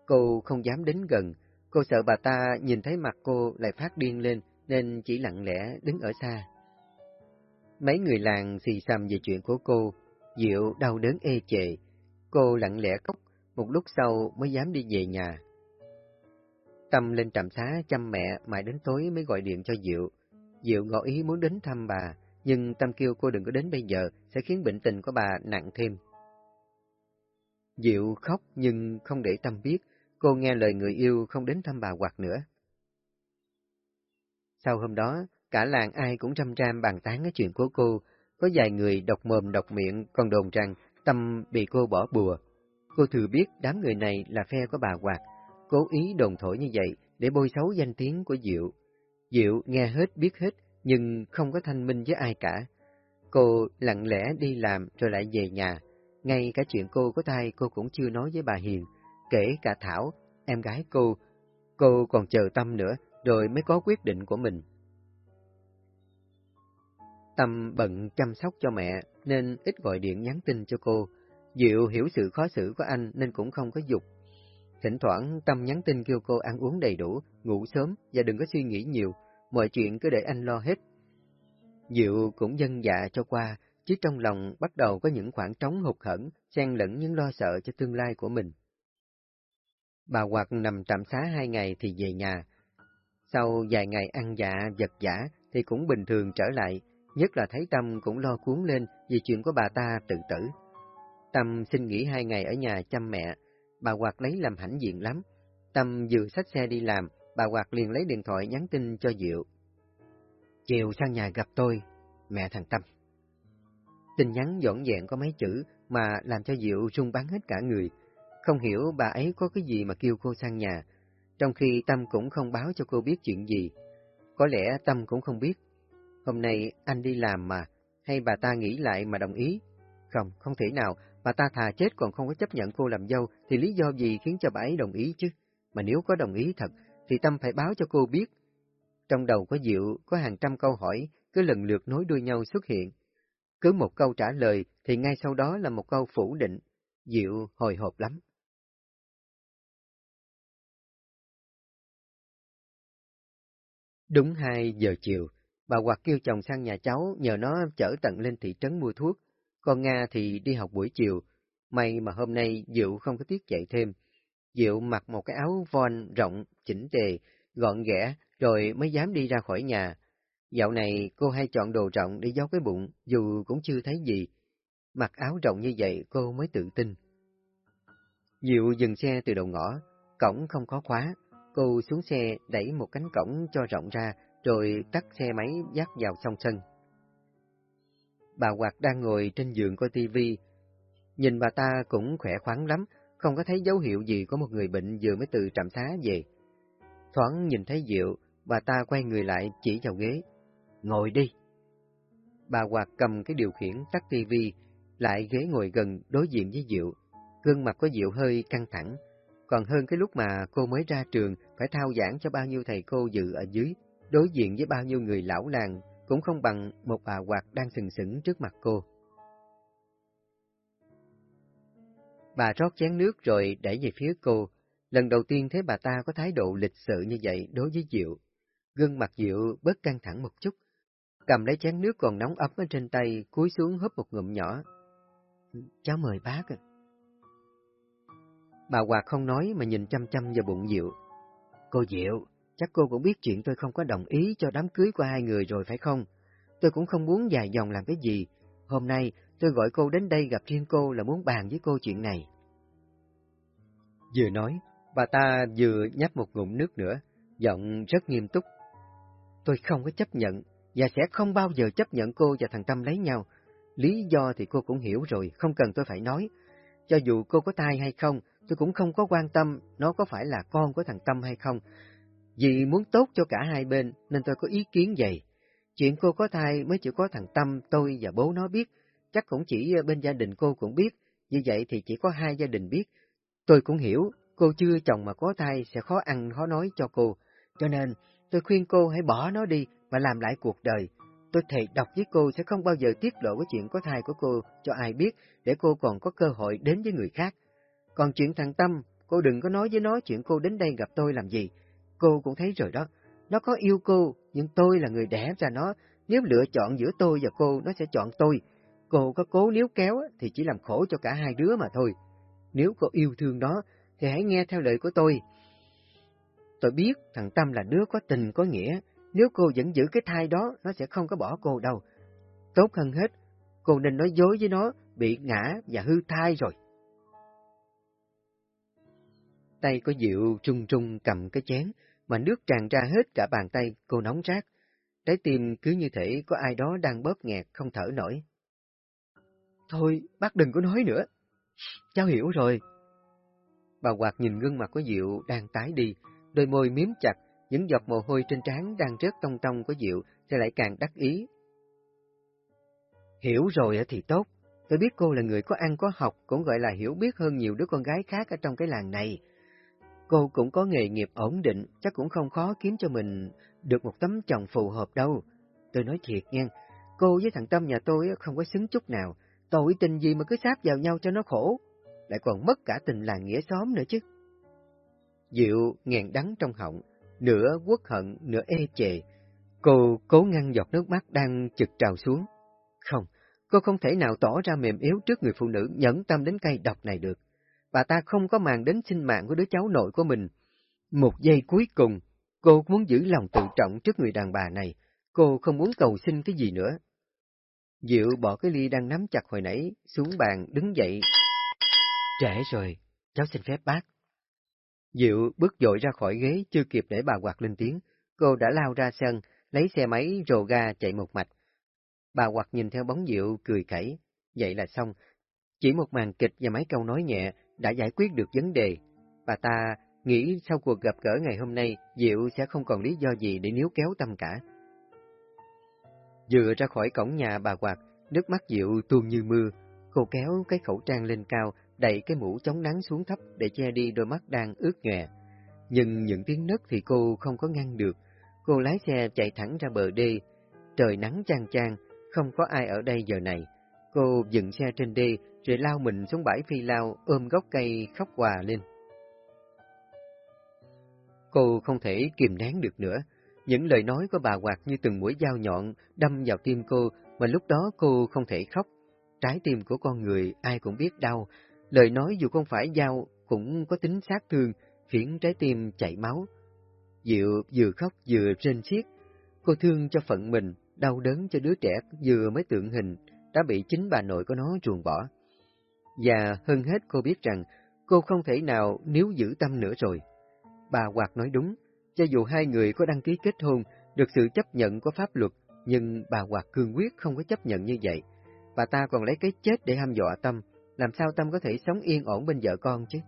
Cô không dám đến gần, cô sợ bà ta nhìn thấy mặt cô lại phát điên lên, nên chỉ lặng lẽ đứng ở xa. Mấy người làng xì xầm về chuyện của cô, Diệu đau đớn ê chệ. Cô lặng lẽ khóc, một lúc sau mới dám đi về nhà. Tâm lên trạm xá chăm mẹ, mãi đến tối mới gọi điện cho Diệu. Diệu ngỏ ý muốn đến thăm bà, nhưng Tâm kêu cô đừng có đến bây giờ, sẽ khiến bệnh tình của bà nặng thêm. Diệu khóc nhưng không để Tâm biết, cô nghe lời người yêu không đến thăm bà hoặc nữa. Sau hôm đó, cả làng ai cũng trăm tram bàn tán cái chuyện của cô, có vài người độc mồm độc miệng còn đồn rằng Tâm bị cô bỏ bùa. Cô thừa biết đám người này là phe của bà Hoạt, cố ý đồn thổi như vậy để bôi xấu danh tiếng của Diệu. Diệu nghe hết biết hết, nhưng không có thanh minh với ai cả. Cô lặng lẽ đi làm rồi lại về nhà. Ngay cả chuyện cô có thai cô cũng chưa nói với bà Hiền, kể cả Thảo, em gái cô. Cô còn chờ Tâm nữa, rồi mới có quyết định của mình. Tâm bận chăm sóc cho mẹ, nên ít gọi điện nhắn tin cho cô. Diệu hiểu sự khó xử của anh nên cũng không có dục. Thỉnh thoảng Tâm nhắn tin kêu cô ăn uống đầy đủ, ngủ sớm và đừng có suy nghĩ nhiều, mọi chuyện cứ để anh lo hết. Diệu cũng dân dạ cho qua, chứ trong lòng bắt đầu có những khoảng trống hụt hẫng, xen lẫn những lo sợ cho tương lai của mình. Bà Hoạt nằm trạm xá hai ngày thì về nhà. Sau vài ngày ăn dạ, vật giả thì cũng bình thường trở lại, nhất là thấy Tâm cũng lo cuốn lên vì chuyện của bà ta tự tử. Tâm xin nghỉ hai ngày ở nhà chăm mẹ, bà Hoạt lấy làm hãnh diện lắm. Tâm vừa xách xe đi làm, bà Hoạt liền lấy điện thoại nhắn tin cho Diệu. Chiều sang nhà gặp tôi, mẹ thằng Tâm. Tin nhắn dọn dẹn có mấy chữ mà làm cho Diệu rung bắn hết cả người. Không hiểu bà ấy có cái gì mà kêu cô sang nhà, trong khi Tâm cũng không báo cho cô biết chuyện gì. Có lẽ Tâm cũng không biết. Hôm nay anh đi làm mà, hay bà ta nghĩ lại mà đồng ý? Không, không thể nào, bà ta thà chết còn không có chấp nhận cô làm dâu, thì lý do gì khiến cho bà ấy đồng ý chứ? Mà nếu có đồng ý thật, thì Tâm phải báo cho cô biết. Trong đầu có Diệu có hàng trăm câu hỏi, cứ lần lượt nối đuôi nhau xuất hiện. Cứ một câu trả lời thì ngay sau đó là một câu phủ định. Diệu hồi hộp lắm. Đúng hai giờ chiều, bà Hoạt kêu chồng sang nhà cháu nhờ nó chở tận lên thị trấn mua thuốc. Con Nga thì đi học buổi chiều. May mà hôm nay Diệu không có tiết dậy thêm. Diệu mặc một cái áo von rộng, chỉnh tề, gọn ghẽ, rồi mới dám đi ra khỏi nhà. Dạo này cô hay chọn đồ rộng để giấu cái bụng, dù cũng chưa thấy gì. Mặc áo rộng như vậy cô mới tự tin. Diệu dừng xe từ đầu ngõ, cổng không có khóa. Cô xuống xe đẩy một cánh cổng cho rộng ra, rồi tắt xe máy dắt vào trong sân. Bà Hoạt đang ngồi trên giường coi tivi. Nhìn bà ta cũng khỏe khoắn lắm, không có thấy dấu hiệu gì có một người bệnh vừa mới từ trạm xá về. Thoáng nhìn thấy Diệu, bà ta quay người lại chỉ vào ghế. Ngồi đi. Bà Hoạt cầm cái điều khiển tắt tivi, lại ghế ngồi gần đối diện với Diệu. Gương mặt của Diệu hơi căng thẳng, còn hơn cái lúc mà cô mới ra trường phải thao giảng cho bao nhiêu thầy cô dự ở dưới, đối diện với bao nhiêu người lão làng, cũng không bằng một bà Hoạt đang sừng sững trước mặt cô. Bà rót chén nước rồi đẩy về phía cô, Lần đầu tiên thấy bà ta có thái độ lịch sự như vậy đối với Diệu. Gương mặt Diệu bớt căng thẳng một chút, cầm lấy chén nước còn nóng ấm ở trên tay, cúi xuống húp một ngụm nhỏ. Cháu mời bác. Bà Hoạt không nói mà nhìn chăm chăm vào bụng Diệu. Cô Diệu, chắc cô cũng biết chuyện tôi không có đồng ý cho đám cưới của hai người rồi phải không? Tôi cũng không muốn dài dòng làm cái gì. Hôm nay tôi gọi cô đến đây gặp riêng cô là muốn bàn với cô chuyện này. Vừa nói, Bà ta vừa nhấp một ngụm nước nữa, giọng rất nghiêm túc. Tôi không có chấp nhận, và sẽ không bao giờ chấp nhận cô và thằng Tâm lấy nhau. Lý do thì cô cũng hiểu rồi, không cần tôi phải nói. Cho dù cô có tai hay không, tôi cũng không có quan tâm nó có phải là con của thằng Tâm hay không. Vì muốn tốt cho cả hai bên nên tôi có ý kiến vậy. Chuyện cô có thai mới chỉ có thằng Tâm, tôi và bố nó biết, chắc cũng chỉ ờ, bên gia đình cô cũng biết, như vậy thì chỉ có hai gia đình biết. Tôi cũng hiểu, Cô chưa chồng mà có thai sẽ khó ăn khó nói cho cô, cho nên tôi khuyên cô hãy bỏ nó đi và làm lại cuộc đời. Tôi thề đọc với cô sẽ không bao giờ tiết lộ cái chuyện có thai của cô cho ai biết để cô còn có cơ hội đến với người khác. Còn chuyện thằng Tâm, cô đừng có nói với nó chuyện cô đến đây gặp tôi làm gì. Cô cũng thấy rồi đó, nó có yêu cô, nhưng tôi là người đẻ ra nó. Nếu lựa chọn giữa tôi và cô, nó sẽ chọn tôi. Cô có cố níu kéo thì chỉ làm khổ cho cả hai đứa mà thôi. Nếu cô yêu thương nó, thì hãy nghe theo lời của tôi. Tôi biết thằng Tâm là đứa có tình có nghĩa, nếu cô vẫn giữ cái thai đó, nó sẽ không có bỏ cô đâu. Tốt hơn hết, cô nên nói dối với nó, bị ngã và hư thai rồi. Tay của Diệu trung trung cầm cái chén, mà nước tràn ra hết cả bàn tay, cô nóng rát. Trái tim cứ như thể có ai đó đang bóp nghẹt, không thở nổi. Thôi, bác đừng có nói nữa. Cháu hiểu rồi. Bà Hoạt nhìn gương mặt của Diệu đang tái đi, đôi môi miếm chặt, những giọt mồ hôi trên trán đang rớt tông tông của Diệu sẽ lại càng đắc ý. Hiểu rồi thì tốt, tôi biết cô là người có ăn có học, cũng gọi là hiểu biết hơn nhiều đứa con gái khác ở trong cái làng này. Cô cũng có nghề nghiệp ổn định, chắc cũng không khó kiếm cho mình được một tấm chồng phù hợp đâu. Tôi nói thiệt nha, cô với thằng Tâm nhà tôi không có xứng chút nào, tội tình gì mà cứ sáp vào nhau cho nó khổ, lại còn mất cả tình làng nghĩa xóm nữa chứ. Diệu nghẹn đắng trong họng, nửa quốc hận, nửa e chề. Cô cố ngăn giọt nước mắt đang chực trào xuống. Không, cô không thể nào tỏ ra mềm yếu trước người phụ nữ nhẫn tâm đến cay độc này được. Bà ta không có màng đến sinh mạng của đứa cháu nội của mình. Một giây cuối cùng, cô muốn giữ lòng tự trọng trước người đàn bà này. Cô không muốn cầu xin cái gì nữa. Diệu bỏ cái ly đang nắm chặt hồi nãy xuống bàn đứng dậy. Trễ rồi, cháu xin phép bác. Diệu bước dội ra khỏi ghế chưa kịp để bà quạt lên tiếng, cô đã lao ra sân, lấy xe máy rồ ga chạy một mạch. Bà quạt nhìn theo bóng Diệu cười khẩy, vậy là xong. Chỉ một màn kịch và mấy câu nói nhẹ đã giải quyết được vấn đề. Bà ta nghĩ sau cuộc gặp gỡ ngày hôm nay, Diệu sẽ không còn lý do gì để níu kéo tâm cả. Dựa ra khỏi cổng nhà bà quạt, nước mắt Diệu tuôn như mưa, cô kéo cái khẩu trang lên cao, đẩy cái mũ chống nắng xuống thấp để che đi đôi mắt đang ướt nhòe. Nhưng những tiếng nấc thì cô không có ngăn được. Cô lái xe chạy thẳng ra bờ đê. Trời nắng chang chang, không có ai ở đây giờ này. Cô dừng xe trên đê, rồi lao mình xuống bãi phi lao, ôm gốc cây khóc hòa lên. Cô không thể kìm nén được nữa. Những lời nói của bà Hoạt như từng mũi dao nhọn đâm vào tim cô, mà lúc đó cô không thể khóc. Trái tim của con người ai cũng biết đau, Lời nói dù không phải dao cũng có tính sát thương, khiến trái tim chảy máu. Diệu vừa khóc vừa rên xiết. Cô thương cho phận mình, đau đớn cho đứa trẻ vừa mới tượng hình, đã bị chính bà nội của nó ruồng bỏ. Và hơn hết cô biết rằng, cô không thể nào níu giữ tâm nữa rồi. Bà Hoạt nói đúng, cho dù hai người có đăng ký kết hôn, được sự chấp nhận của pháp luật, nhưng bà Hoạt cương quyết không có chấp nhận như vậy. Bà ta còn lấy cái chết để ham dọa Tâm, làm sao Tâm có thể sống yên ổn bên vợ con chứ?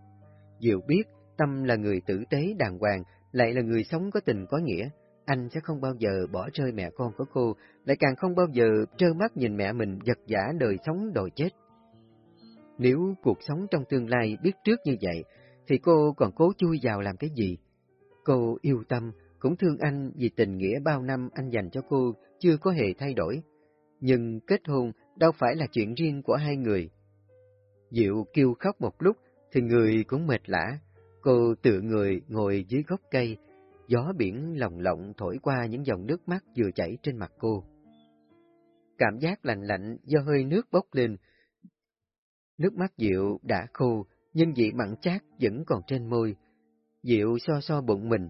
Diệu biết Tâm là người tử tế đàng hoàng, lại là người sống có tình có nghĩa. Anh sẽ không bao giờ bỏ rơi mẹ con của cô, lại càng không bao giờ trơ mắt nhìn mẹ mình giật giả đời sống đòi chết. Nếu cuộc sống trong tương lai biết trước như vậy, thì cô còn cố chui vào làm cái gì? Cô yêu Tâm, cũng thương anh vì tình nghĩa bao năm anh dành cho cô chưa có hề thay đổi. Nhưng kết hôn đâu phải là chuyện riêng của hai người. Diệu kêu khóc một lúc, thì người cũng mệt lã. Cô tự người ngồi dưới gốc cây, gió biển lồng lộng thổi qua những dòng nước mắt vừa chảy trên mặt cô. Cảm giác lạnh lạnh do hơi nước bốc lên. Nước mắt Diệu đã khô, nhưng vị mặn chát vẫn còn trên môi. Diệu so so bụng mình,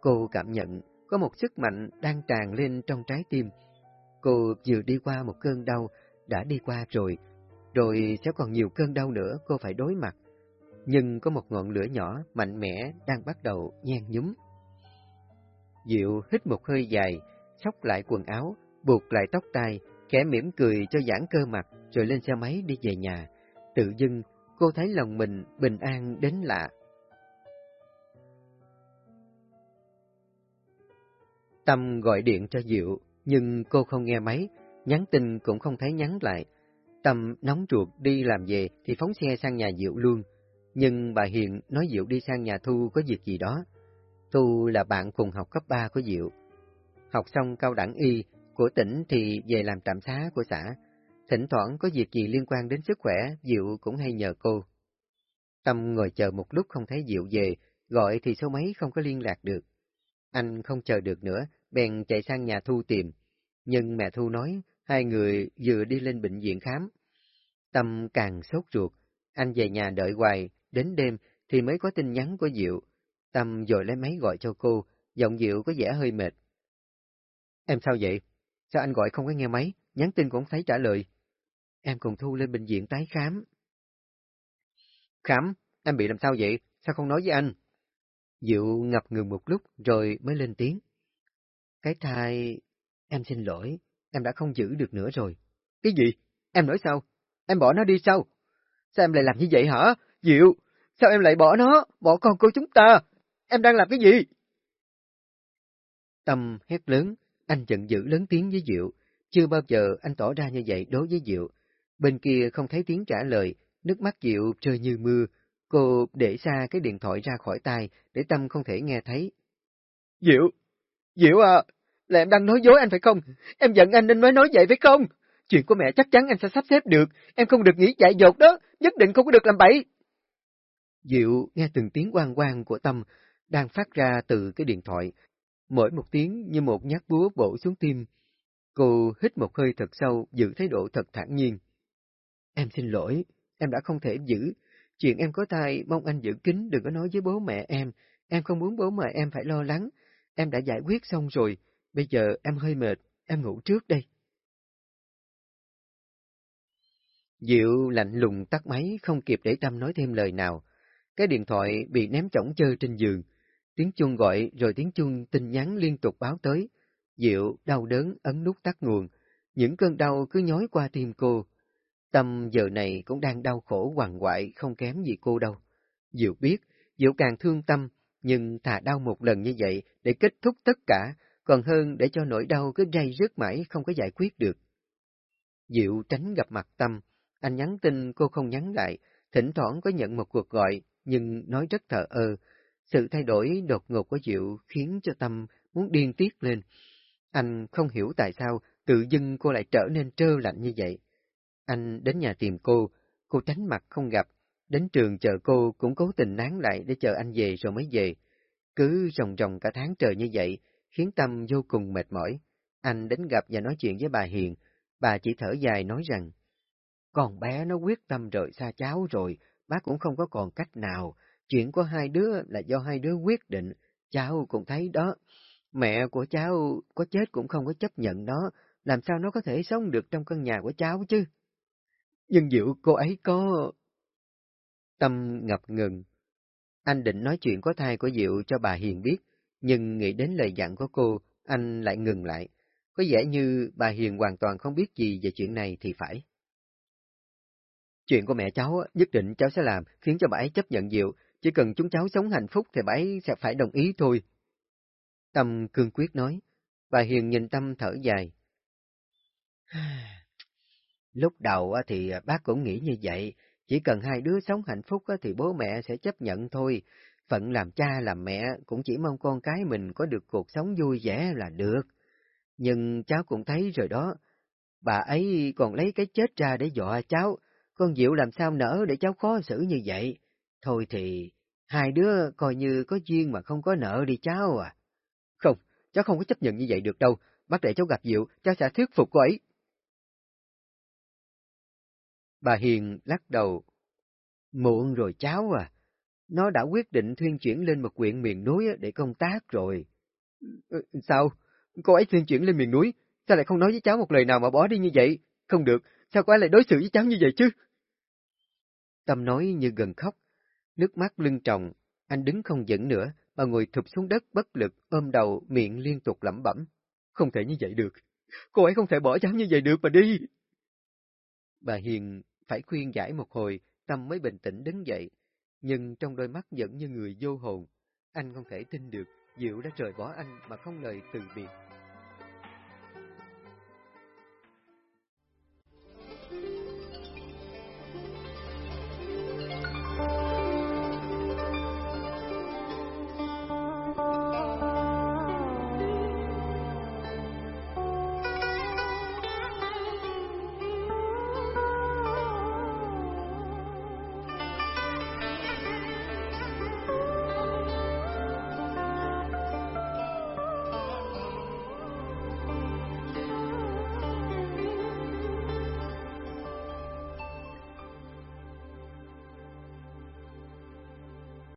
cô cảm nhận có một sức mạnh đang tràn lên trong trái tim. Cô vừa đi qua một cơn đau, đã đi qua rồi, rồi sẽ còn nhiều cơn đau nữa cô phải đối mặt. Nhưng có một ngọn lửa nhỏ, mạnh mẽ, đang bắt đầu nhen nhúm. Diệu hít một hơi dài, sóc lại quần áo, buộc lại tóc tai, khẽ mỉm cười cho giãn cơ mặt, rồi lên xe máy đi về nhà. Tự dưng, cô thấy lòng mình bình an đến lạ. Tâm gọi điện cho Diệu, nhưng cô không nghe máy, nhắn tin cũng không thấy nhắn lại. Tâm nóng ruột đi làm về thì phóng xe sang nhà Diệu luôn, nhưng bà Hiền nói Diệu đi sang nhà Thu có việc gì đó. Thu là bạn cùng học cấp 3 của Diệu. Học xong cao đẳng y, của tỉnh thì về làm trạm xá của xã. Thỉnh thoảng có việc gì liên quan đến sức khỏe, Diệu cũng hay nhờ cô. Tâm ngồi chờ một lúc không thấy Diệu về, gọi thì số máy không có liên lạc được. Anh không chờ được nữa, bèn chạy sang nhà Thu tìm. Nhưng mẹ Thu nói, hai người vừa đi lên bệnh viện khám. Tâm càng sốt ruột, anh về nhà đợi hoài, đến đêm thì mới có tin nhắn của Diệu. Tâm rồi lấy máy gọi cho cô, giọng Diệu có vẻ hơi mệt. Em sao vậy? Sao anh gọi không có nghe máy, nhắn tin cũng không thấy trả lời? Em cùng Thu lên bệnh viện tái khám. Khám? Em bị làm sao vậy? Sao không nói với anh? Diệu ngập ngừng một lúc rồi mới lên tiếng. Cái thai... Em xin lỗi, em đã không giữ được nữa rồi. Cái gì? Em nói sao? Em bỏ nó đi sao? Sao em lại làm như vậy hả? Diệu, sao em lại bỏ nó, bỏ con của chúng ta? Em đang làm cái gì? Tâm hét lớn, anh giận dữ lớn tiếng với Diệu. Chưa bao giờ anh tỏ ra như vậy đối với Diệu. Bên kia không thấy tiếng trả lời, nước mắt Diệu rơi như mưa. Cô để xa cái điện thoại ra khỏi tay để Tâm không thể nghe thấy. Diệu! Diệu à! Là em đang nói dối anh phải không? Em giận anh nên mới nói vậy phải không? Chuyện của mẹ chắc chắn anh sẽ sắp xếp được. Em không được nghĩ dại dột đó. Nhất định không có được làm bậy. Diệu nghe từng tiếng quang quang của Tâm đang phát ra từ cái điện thoại. Mỗi một tiếng như một nhát búa bổ xuống tim. Cô hít một hơi thật sâu, giữ thái độ thật thản nhiên. Em xin lỗi, em đã không thể giữ. Chuyện em có thai, mong anh giữ kín đừng có nói với bố mẹ em. Em không muốn bố mẹ em phải lo lắng. Em đã giải quyết xong rồi. Bây giờ em hơi mệt, em ngủ trước đây. Diệu lạnh lùng tắt máy, không kịp để Tâm nói thêm lời nào. Cái điện thoại bị ném chỏng chơi trên giường. Tiếng chuông gọi rồi tiếng chuông tin nhắn liên tục báo tới. Diệu đau đớn ấn nút tắt nguồn. Những cơn đau cứ nhói qua tim cô. Tâm giờ này cũng đang đau khổ hoàng hoại không kém gì cô đâu. Diệu biết, Diệu càng thương Tâm, nhưng thà đau một lần như vậy để kết thúc tất cả, còn hơn để cho nỗi đau cứ dây rớt mãi không có giải quyết được. Diệu tránh gặp mặt Tâm, anh nhắn tin cô không nhắn lại, thỉnh thoảng có nhận một cuộc gọi, nhưng nói rất thờ ơ. Sự thay đổi đột ngột của Diệu khiến cho Tâm muốn điên tiết lên. Anh không hiểu tại sao tự dưng cô lại trở nên trơ lạnh như vậy. Anh đến nhà tìm cô, cô tránh mặt không gặp, đến trường chờ cô cũng cố tình nán lại để chờ anh về rồi mới về. Cứ ròng ròng cả tháng trời như vậy, khiến Tâm vô cùng mệt mỏi. Anh đến gặp và nói chuyện với bà Hiền, bà chỉ thở dài nói rằng, con bé nó quyết tâm rời xa cháu rồi, bác cũng không có còn cách nào, chuyện của hai đứa là do hai đứa quyết định, cháu cũng thấy đó. Mẹ của cháu có chết cũng không có chấp nhận nó, làm sao nó có thể sống được trong căn nhà của cháu chứ? Nhưng Diệu cô ấy có... Tâm ngập ngừng. Anh định nói chuyện có thai của Diệu cho bà Hiền biết, nhưng nghĩ đến lời dặn của cô, anh lại ngừng lại. Có vẻ như bà Hiền hoàn toàn không biết gì về chuyện này thì phải. Chuyện của mẹ cháu nhất định cháu sẽ làm, khiến cho bà ấy chấp nhận Diệu, chỉ cần chúng cháu sống hạnh phúc thì bà ấy sẽ phải đồng ý thôi. Tâm cương quyết nói, bà Hiền nhìn Tâm thở dài. (sighs) Lúc đầu thì bác cũng nghĩ như vậy, chỉ cần hai đứa sống hạnh phúc thì bố mẹ sẽ chấp nhận thôi. Phận làm cha làm mẹ cũng chỉ mong con cái mình có được cuộc sống vui vẻ là được. Nhưng cháu cũng thấy rồi đó, bà ấy còn lấy cái chết ra để dọa cháu, con Diệu làm sao nỡ để cháu khó xử như vậy. Thôi thì, hai đứa coi như có duyên mà không có nợ đi cháu à. Không, cháu không có chấp nhận như vậy được đâu, bác để cháu gặp Diệu, cháu sẽ thuyết phục cô ấy. Bà Hiền lắc đầu. Muộn rồi cháu à, nó đã quyết định thuyên chuyển lên một huyện miền núi để công tác rồi. Ừ, ừ, sao? Cô ấy thuyên chuyển lên miền núi, sao lại không nói với cháu một lời nào mà bỏ đi như vậy? Không được, sao cô ấy lại đối xử với cháu như vậy chứ? Tâm nói như gần khóc, nước mắt lưng tròng, anh đứng không vững nữa, mà ngồi thụp xuống đất bất lực, ôm đầu, miệng liên tục lẩm bẩm. Không thể như vậy được, cô ấy không thể bỏ cháu như vậy được mà đi. Bà Hiền phải khuyên giải một hồi, Tâm mới bình tĩnh đứng dậy, nhưng trong đôi mắt vẫn như người vô hồn. Anh không thể tin được, Diệu đã rời bỏ anh mà không lời từ biệt.